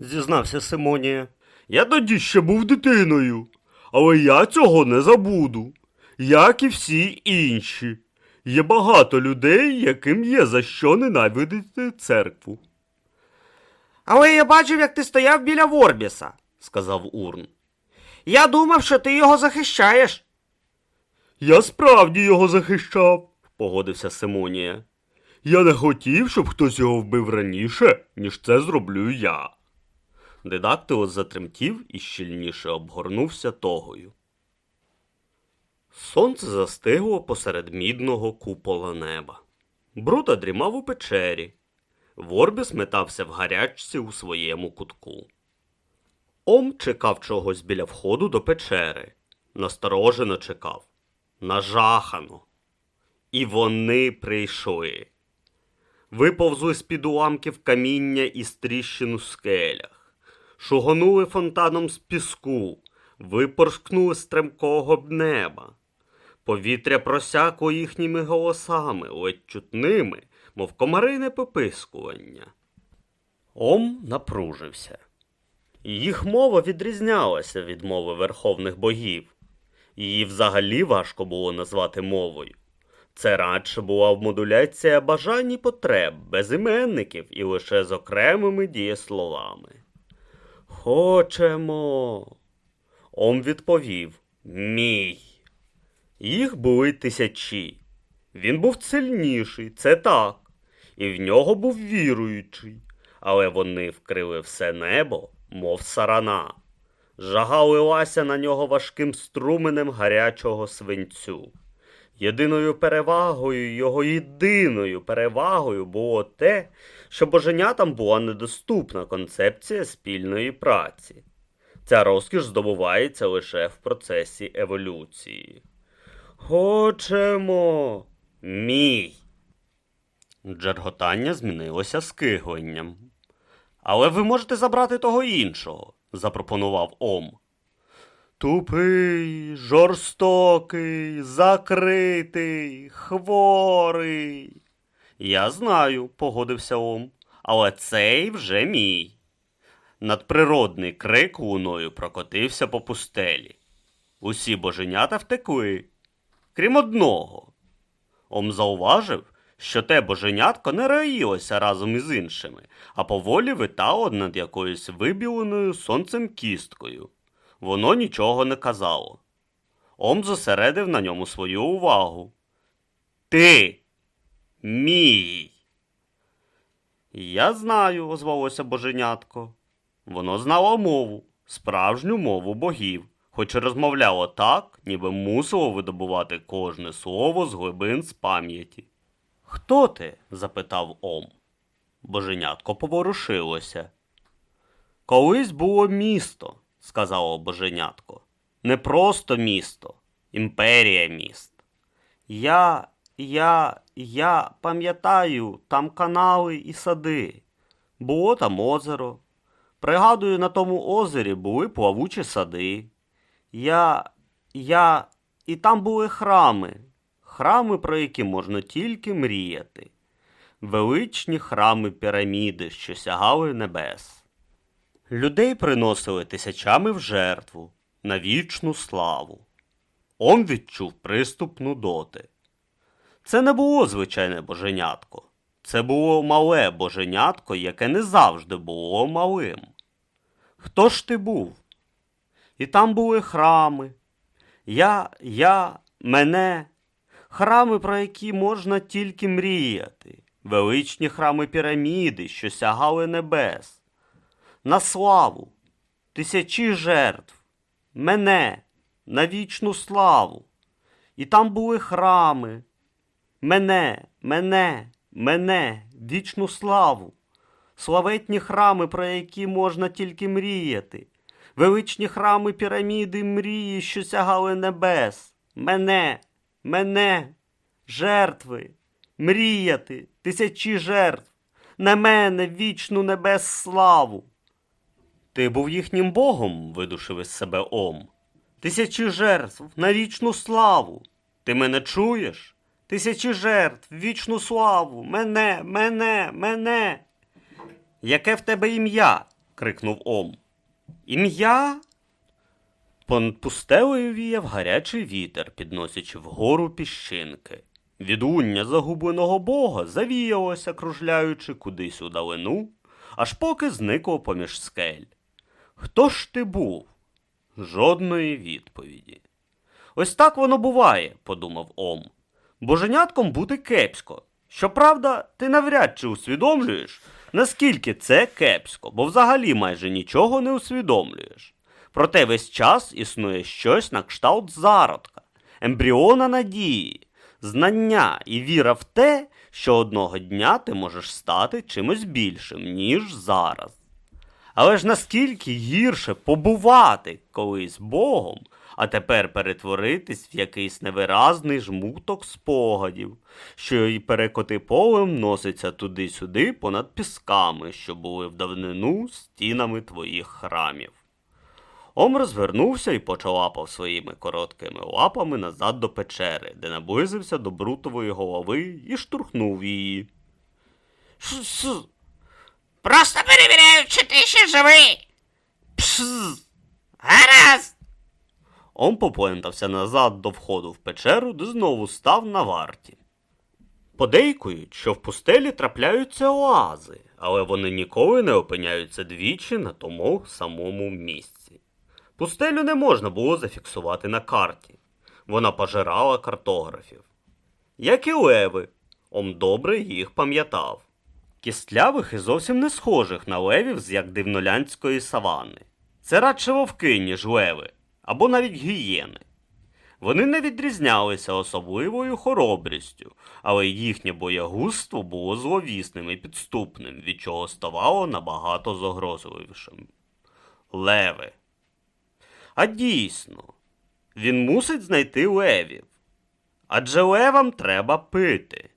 зізнався Симонія. Я тоді ще був дитиною, але я цього не забуду, як і всі інші. Є багато людей, яким є за що ненавидити церкву, Але я бачив, як ти стояв біля Ворбіса, сказав Урн. Я думав, що ти його захищаєш. Я справді його захищав, погодився Симонія. Я не хотів, щоб хтось його вбив раніше, ніж це зроблю я. Дедактилос затремтів і щільніше обгорнувся тогою. Сонце застигло посеред мідного купола неба. Бруда дрімав у печері. Ворбіс метався в гарячці у своєму кутку. Ом чекав чогось біля входу до печери. Насторожено чекав. Нажахано. І вони прийшли. Виповзли з-під уламків каміння і тріщин у скелях, шугонули фонтаном з піску, випорскнули з тремкого неба. Повітря просякло їхніми голосами, ледь чутними, мов комарине попискування. Ом напружився. Їх мова відрізнялася від мови верховних богів. Її взагалі важко було назвати мовою. Це радше була модуляція бажань і потреб, без іменників і лише з окремими дієсловами. Хочемо. Ом відповів Мій. Їх були тисячі. Він був сильніший, це так, і в нього був віруючий, але вони вкрили все небо, мов сарана, жага лилася на нього важким струменем гарячого свинцю. Єдиною перевагою, його єдиною перевагою було те, що боженятам була недоступна концепція спільної праці. Ця розкіш здобувається лише в процесі еволюції. Хочемо. Мій. Джерготання змінилося скигленням. Але ви можете забрати того іншого, запропонував Ом. Тупий, жорстокий, закритий, хворий. Я знаю, погодився Ом, але цей вже мій. Надприродний крик луною прокотився по пустелі. Усі боженята втекли, крім одного. Ом зауважив, що те боженятко не раїлося разом із іншими, а поволі витало над якоюсь вибіленою сонцем кісткою. Воно нічого не казало. Ом зосередив на ньому свою увагу. Ти мій. Я знаю, озвалося боженятко. Воно знало мову, справжню мову богів, хоч розмовляло так, ніби мусило видобувати кожне слово з глибин з пам'яті. Хто ти? запитав Ом. Боженятко поворушилося. Колись було місто, сказало боженятко. Не просто місто, імперія міст. Я, я, я пам'ятаю, там канали і сади. Було там озеро. Пригадую, на тому озері були плавучі сади. Я, я, і там були храми, храми, про які можна тільки мріяти. Величні храми піраміди, що сягали небес. Людей приносили тисячами в жертву на вічну славу. Он відчув приступ нудоти. Це не було звичайне боженятко. Це було мале боженятко, яке не завжди було малим. Хто ж ти був? І там були храми. Я, я, мене, храми, про які можна тільки мріяти. величні храми піраміди, що сягали небес, на славу, тисячі жертв, мене на вічну славу. І там були храми, мене, мене, мене, вічну славу, славетні храми, про які можна тільки мріяти, величні храми піраміди мрії, що сягали небес, мене, мене, жертви, мріяти, тисячі жертв, на мене вічну небес славу. Ти був їхнім богом, видушив із себе Ом. Тисячі жертв на вічну славу. Ти мене чуєш? Тисячі жертв, вічну славу, мене, мене, мене. Яке в тебе ім'я? крикнув Ом. Ім'я? Понад пустелею віяв гарячий вітер, підносячи вгору піщинки. Відлуння загубленого бога завіялося, кружляючи кудись у далину, аж поки зникло поміж скель. Хто ж ти був? Жодної відповіді. Ось так воно буває, подумав Ом. Боженятком бути кепсько. Щоправда, ти навряд чи усвідомлюєш, наскільки це кепсько, бо взагалі майже нічого не усвідомлюєш. Проте весь час існує щось на кшталт зародка, ембріона надії, знання і віра в те, що одного дня ти можеш стати чимось більшим, ніж зараз. Але ж наскільки гірше побувати колись Богом, а тепер перетворитись в якийсь невиразний жмуток спогадів, що й перекоти полем носиться туди-сюди понад пісками, що були в давнину стінами твоїх храмів. Ом розвернувся і почалапав своїми короткими лапами назад до печери, де наблизився до брутової голови і штурхнув її. Пс. Просто перевіряю, чи ти ще живий. Пш! Гаразд. Ом поплентався назад до входу в печеру, де знову став на варті. Подейкують, що в пустелі трапляються оази, але вони ніколи не опиняються двічі на тому самому місці. Пустелю не можна було зафіксувати на карті. Вона пожирала картографів. Як і леви, Ом добре їх пам'ятав. Кістлявих і зовсім не схожих на левів з як дивнолянської савани. Це радше вовки, ніж леви, або навіть гієни. Вони не відрізнялися особливою хоробрістю, але їхнє боягузтво було зловісним і підступним, від чого ставало набагато загрозливішим. Леви. А дійсно, він мусить знайти левів. Адже левам треба пити.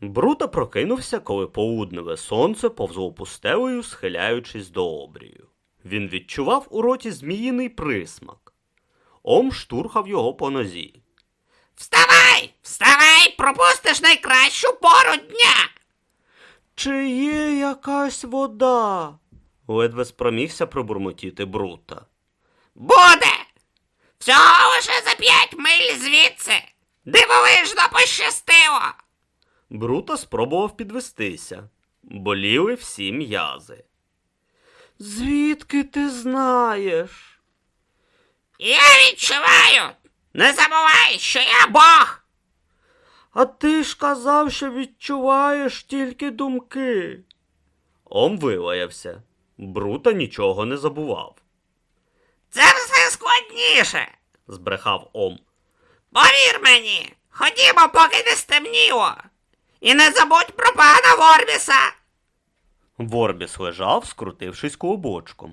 Брута прокинувся, коли полудневе сонце повзло пустелею, схиляючись до обрію. Він відчував у роті зміїний присмак. Ом штурхав його по нозі. Вставай! Вставай! Пропустиш найкращу пору дня! Чи є якась вода? ледве спромігся пробурмотіти Брута. Буде! Всього лише за п'ять миль звідси! Дивовижно пощастило! Брута спробував підвестися. Боліли всі м'язи. Звідки ти знаєш? Я відчуваю! Не забувай, що я Бог! А ти ж казав, що відчуваєш тільки думки. Ом вилаявся. Брута нічого не забував. Це все складніше. збрехав Ом. Повір мені, ходімо, поки не стемніло. І не забудь про пана Ворміса. Ворбіс лежав, скрутившись клубочком.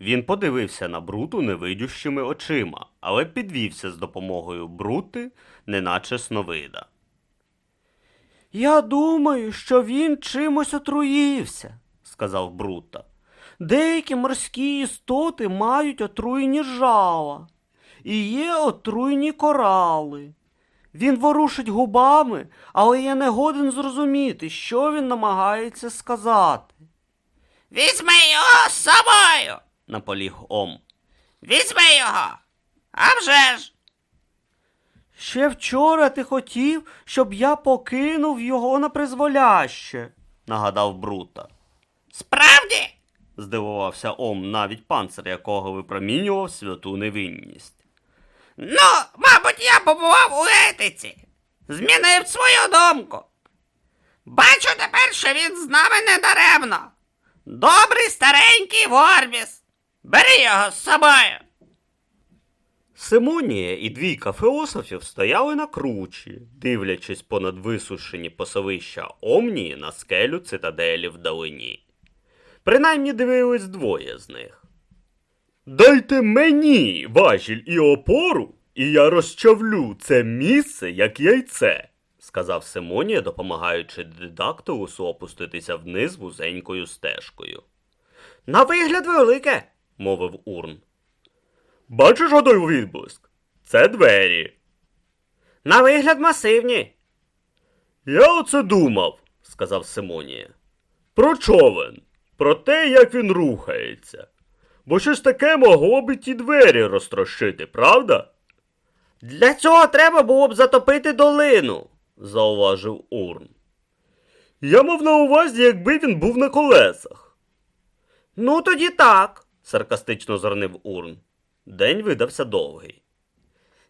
Він подивився на бруту невидющими очима, але підвівся з допомогою брути, неначе сновида. Я думаю, що він чимось отруївся, сказав Брута. Деякі морські істоти мають отруєні жала, і є отруєні корали. Він ворушить губами, але я не годен зрозуміти, що він намагається сказати. Візьми його з собою. наполіг Ом. Візьми його. А вже ж. Ще вчора ти хотів, щоб я покинув його на призволяще, нагадав Брута. Справді? Здивувався Ом, навіть панцир якого випромінював святу невинність. Ну, мабуть, я побував у етиці. Змінив свою думку. Бачу тепер, що він з нами не даремно. Добрий старенький Ворбіс. Бери його з собою. Симонія і двійка філософів стояли на кручі, дивлячись понад висушені пасовища Омнії на скелю цитаделі вдалині. Принаймні дивились двоє з них. Дайте мені важіль і опору, і я розчавлю це місце, як яйце, сказав Симонія, допомагаючи дидактилусу опуститися вниз вузенькою стежкою. На вигляд велике, мовив Урн. Бачиш отой відблиск? Це двері. На вигляд масивні. Я оце думав, сказав Симонія. Про човен, про те, як він рухається. Бо щось таке могло б і ті двері розтрощити, правда? Для цього треба було б затопити долину, зауважив Урн. Я мав на увазі, якби він був на колесах. Ну, тоді так, саркастично зранив Урн. День видався довгий.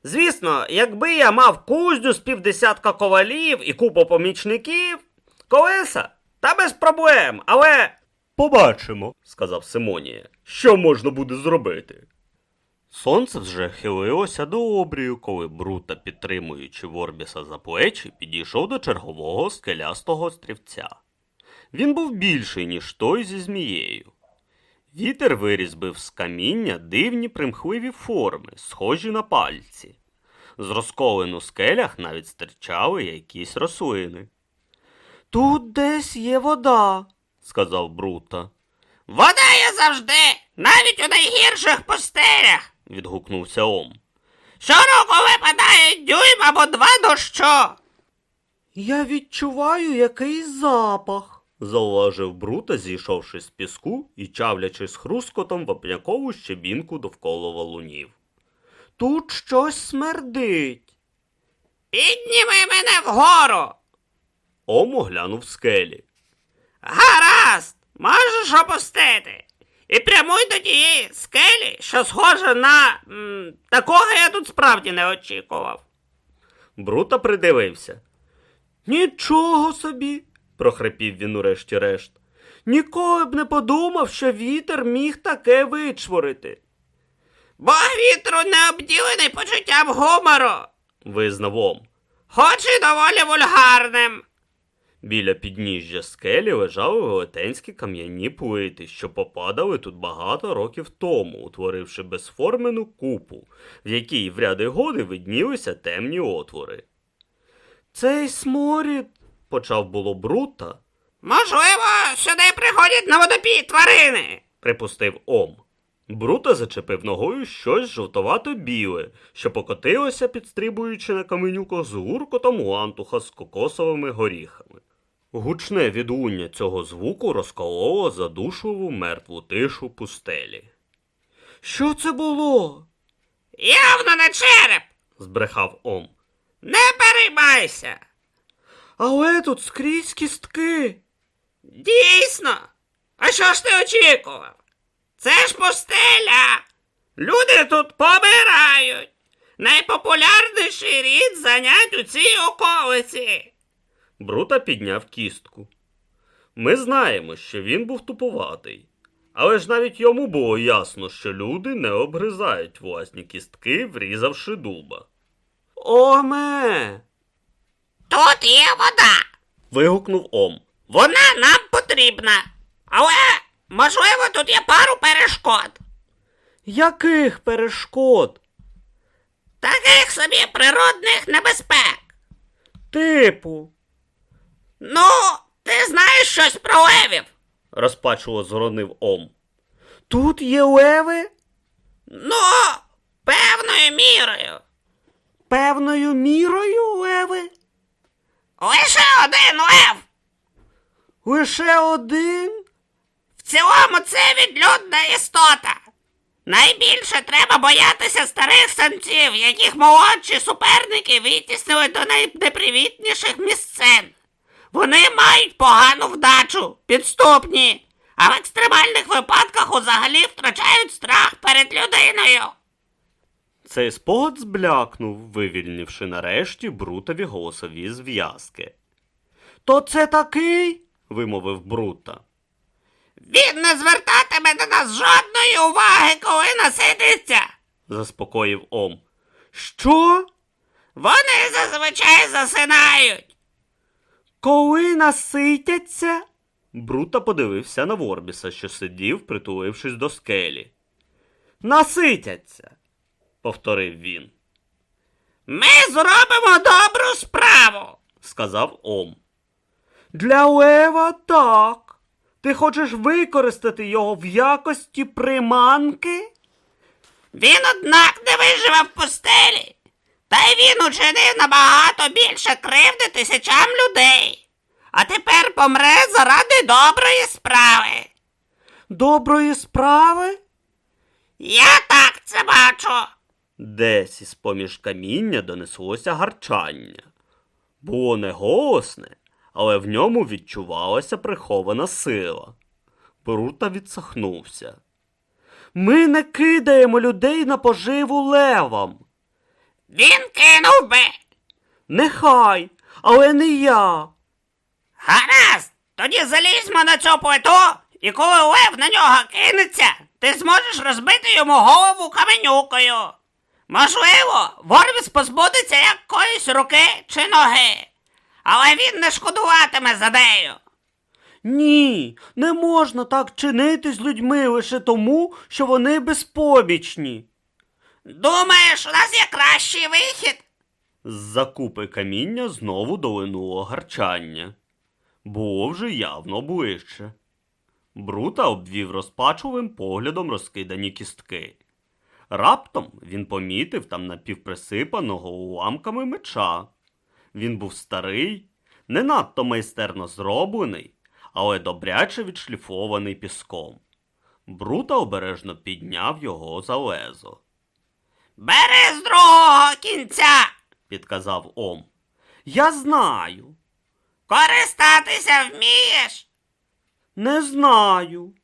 Звісно, якби я мав кузню з півдесятка ковалів і купу помічників, колеса, та без проблем, але. Побачимо, сказав Симонія, що можна буде зробити. Сонце вже хилилося до обрію, коли Брута, підтримуючи Ворбіса за плечі, підійшов до чергового скелястого острівця. Він був більший, ніж той зі змією. Вітер вирізбив з каміння дивні примхливі форми, схожі на пальці. З розколин у скелях навіть стирчали якісь рослини. Тут десь є вода, сказав Брута, Вода є завжди, навіть у найгірших пустелях. Відгукнувся Ом. Щороку випадає дюйм або два дощу. Я відчуваю якийсь запах, зауважив Брута, зійшовши з піску і чавлячи з хрускотом вапнякову щебінку довкола валунів. Тут щось смердить. Підніми мене вгору. Ом оглянув скелі. Гаразд, можеш опустити. І прямуй до тієї скелі, що схожа на. М, такого я тут справді не очікував. Брута придивився. Нічого собі, прохрипів він урешті-решт. Ніколи б не подумав, що вітер міг таке вичворити, Бог вітру не обділений почуттям гумору, визнав Ом. хоч і доволі вульгарним. Біля підніжжя скелі лежали велетенські кам'яні плити, що попадали тут багато років тому, утворивши безформену купу, в якій в ряди годи виднілися темні отвори. Цей сморід, почав було Брута, Можливо, сюди приходять на водопій тварини. припустив Ом. Брута зачепив ногою щось жовтовато-біле, що покотилося, підстрибуючи на каменюках з гуркотом лантуха з кокосовими горіхами. Гучне відлуння цього звуку розкололо задушливу мертву тишу пустелі. Що це було? Явно не череп. збрехав Ом. Не переймайся. Але тут скрізь кістки. Дійсно. А що ж ти очікував? Це ж пустеля. Люди тут помирають. Найпопулярніший рід занять у цій околиці. Брута підняв кістку. Ми знаємо, що він був тупуватий. Але ж навіть йому було ясно, що люди не обгризають власні кістки, врізавши дуба. Оме. Тут є вода. вигукнув Ом. Вона нам потрібна. Але, можливо, тут є пару перешкод. Яких перешкод? Таких собі природних небезпек. Типу. Ну, ти знаєш щось про левів? розпачливо згронив Ом. Тут є леви? Ну, певною мірою. Певною мірою леви? Лише один лев. Лише один? В цілому це відлюдна істота. Найбільше треба боятися старих самців, яких молодші суперники витіснили до найнепривітніших місцин. Вони мають погану вдачу, підступні, а в екстремальних випадках взагалі втрачають страх перед людиною. Цей спогад зблякнув, вивільнивши нарешті брутові голосові зв'язки. То це такий? вимовив Брута. Він не звертатиме на нас жодної уваги, коли насидиться. заспокоїв Ом. Що? Вони зазвичай засинають. Коли наситяться? Брута подивився на Ворбіса, що сидів, притулившись до скелі. Наситяться, повторив він, Ми зробимо добру справу. сказав Ом. Для Лева так. Ти хочеш використати його в якості приманки? Він, однак, не виживе в пустелі. Та й він учинив набагато більше кривди тисячам людей. А тепер помре заради доброї справи. Доброї справи? Я так це бачу. Десь із поміж каміння донеслося гарчання. Було не голосне, але в ньому відчувалася прихована сила. Брута відсахнувся. Ми не кидаємо людей на поживу левам. Він кинув би. Нехай, але не я. Гаразд, тоді залізьмо на цю плиту, і коли лев на нього кинеться, ти зможеш розбити йому голову каменюкою. Можливо, Ворвіс позбудеться якоїсь руки чи ноги, але він не шкодуватиме за нею. Ні, не можна так чинити з людьми лише тому, що вони безпомічні. Думаєш, у нас є кращий вихід? З-за купи каміння знову долинуло гарчання. Було вже явно ближче. Брута обвів розпачливим поглядом розкидані кістки. Раптом він помітив там напівприсипаного уламками меча. Він був старий, не надто майстерно зроблений, але добряче відшліфований піском. Брута обережно підняв його за лезо. Бери з другого кінця. підказав Ом. Я знаю. Користатися вмієш. Не знаю.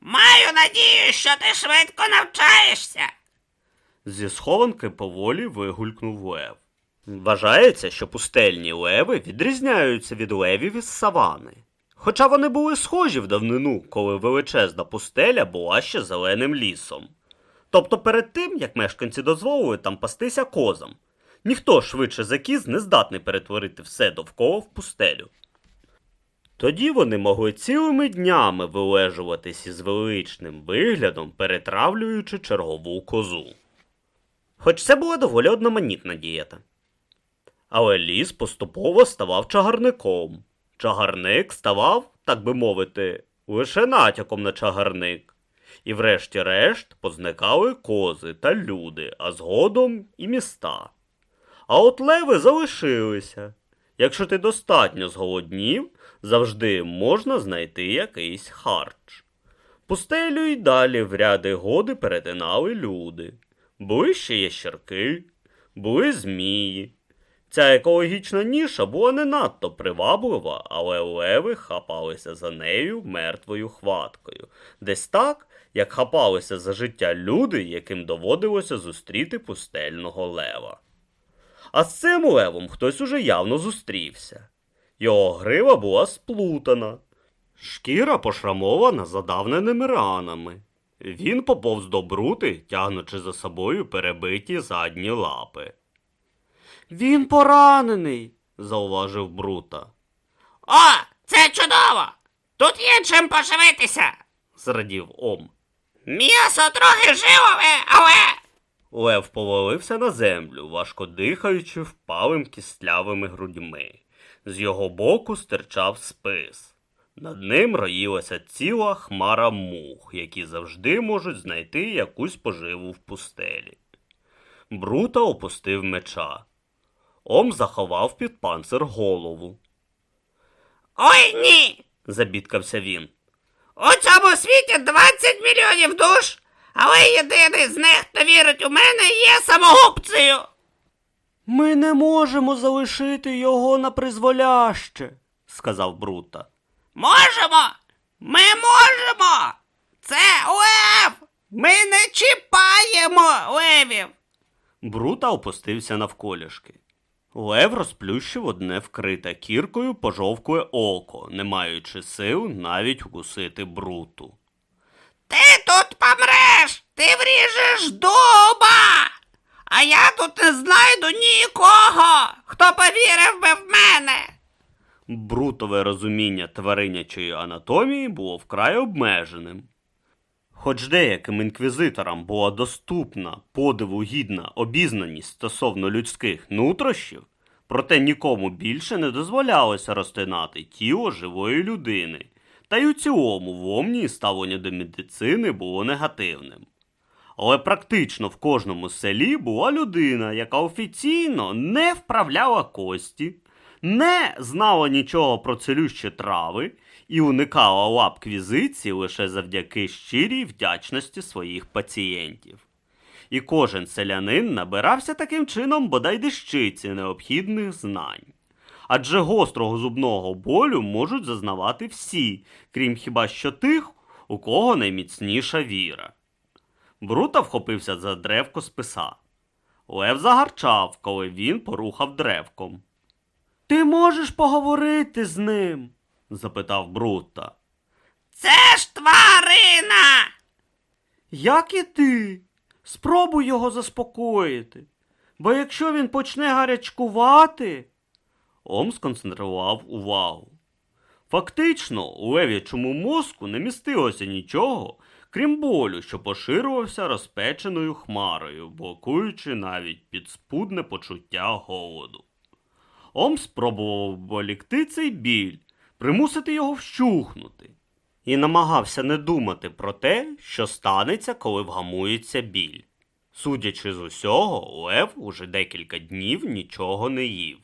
Маю надію, що ти швидко навчаєшся. Зі схованки поволі вигулькнув лев. Вважається, що пустельні леви відрізняються від левів із савани. Хоча вони були схожі в давнину, коли величезна пустеля була ще зеленим лісом. Тобто перед тим, як мешканці дозволили там пастися козам, ніхто швидше за кіз не здатний перетворити все довкола в пустелю. Тоді вони могли цілими днями вилежуватись із величним виглядом, перетравлюючи чергову козу. Хоч це була доволі одноманітна дієта. Але ліс поступово ставав чагарником. Чагарник ставав, так би мовити, лише натяком на чагарник. І врешті-решт позникали кози та люди, а згодом і міста. А от леви залишилися. Якщо ти достатньо зголоднів, завжди можна знайти якийсь харч. Пустелю й далі в ряди годи перетинали люди. Були ще ящерки, були змії. Ця екологічна ніша була не надто приваблива, але леви хапалися за нею мертвою хваткою, десь так, як хапалися за життя люди, яким доводилося зустріти пустельного лева. А з цим левом хтось уже явно зустрівся. Його грива була сплутана, шкіра пошрамована задавненими ранами. Він поповз до брути, тягнучи за собою перебиті задні лапи. Він поранений, зауважив Брута, О, це чудово! Тут є чим поживитися. зрадів Ом. М'ясо трохи живове, але. Лев повалився на землю, важко дихаючи впалим кістлявими грудьми. З його боку стирчав спис. Над ним роїлася ціла хмара мух, які завжди можуть знайти якусь поживу в пустелі. Брута опустив меча. Ом заховав під панцир голову. Ой ні! Забідкався він. У цьому світі 20 мільйонів душ, але єдиний з них, хто вірить у мене, є самогубцею. Ми не можемо залишити його на призволяще, сказав Брута. Можемо! Ми можемо! Це лев! Ми не чіпаємо левів! Брута опустився навколішки. Лев розплющив одне вкрите кіркою пожовкує око, не маючи сил навіть вкусити бруту. Ти тут помреш, ти вріжеш дуба. А я тут не знайду нікого, хто повірив би в мене. Брутове розуміння тваринячої анатомії було вкрай обмеженим. Хоч деяким інквізиторам була доступна подиву гідна обізнаність стосовно людських нутрощів, проте нікому більше не дозволялося розтинати тіло живої людини, та й у цілому в Омнії ставлення до медицини було негативним. Але практично в кожному селі була людина, яка офіційно не вправляла кості, не знала нічого про цілющі трави і уникала лап квізиції лише завдяки щирій вдячності своїх пацієнтів. І кожен селянин набирався таким чином бодай дещиці необхідних знань. Адже гострого зубного болю можуть зазнавати всі, крім хіба що тих, у кого найміцніша віра. Брута вхопився за древко списа. Лев загарчав, коли він порухав древком. Ти можеш поговорити з ним? Запитав Брута. Це ж тварина. Як і ти? Спробуй його заспокоїти. Бо якщо він почне гарячкувати. Ом сконцентрував увагу. Фактично, у лев'ячому мозку не містилося нічого, крім болю, що поширювався розпеченою хмарою, блокуючи навіть підспудне почуття голоду. Ом спробував оболікти цей біль, примусити його вщухнути, і намагався не думати про те, що станеться, коли вгамується біль. Судячи з усього, Лев уже декілька днів нічого не їв.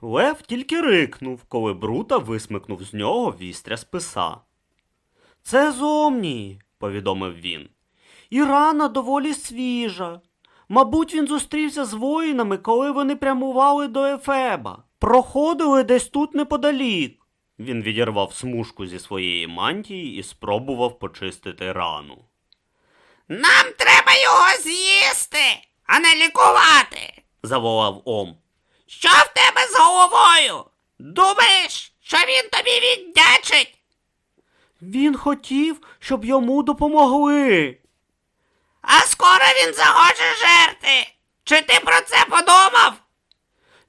Лев тільки рикнув, коли Брута висмикнув з нього вістря списа. Це зомні, повідомив він. І рана доволі свіжа. Мабуть, він зустрівся з воїнами, коли вони прямували до Ефеба. Проходили десь тут неподалік. Він відірвав смужку зі своєї мантії і спробував почистити рану. Нам треба його з'їсти, а не лікувати. Заволав Ом. Що в тебе з головою? Думаєш, що він тобі віддячить? Він хотів, щоб йому допомогли. А скоро він захоче жерти. Чи ти про це подумав?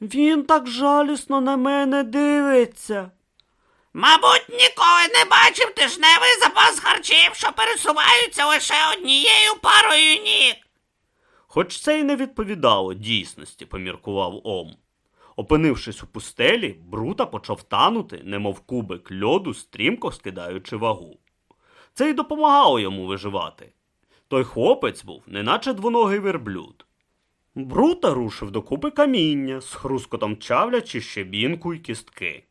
Він так жалісно на мене дивиться. Мабуть, ніколи не бачив тижневий запас харчів, що пересуваються лише однією парою ніг. Хоч це й не відповідало дійсності, поміркував Ом. Опинившись у пустелі, Брута почав танути, немов кубик льоду, стрімко скидаючи вагу. Це й допомагало йому виживати. Той хлопець був, неначе двоногий верблюд. Брута рушив до купи каміння, з хрускотом чавлячи щебінку й кістки.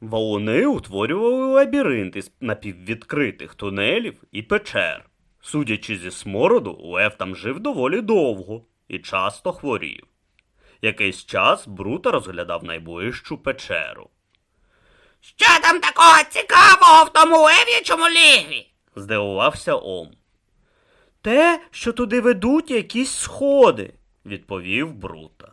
Валуни утворювали лабіринт із напіввідкритих тунелів і печер. Судячи зі смороду, Лев там жив доволі довго і часто хворів. Якийсь час Брута розглядав найближчу печеру. Що там такого цікавого в тому лев'ячому лігві? Здивувався Ом. Те, що туди ведуть якісь сходи, відповів Брута.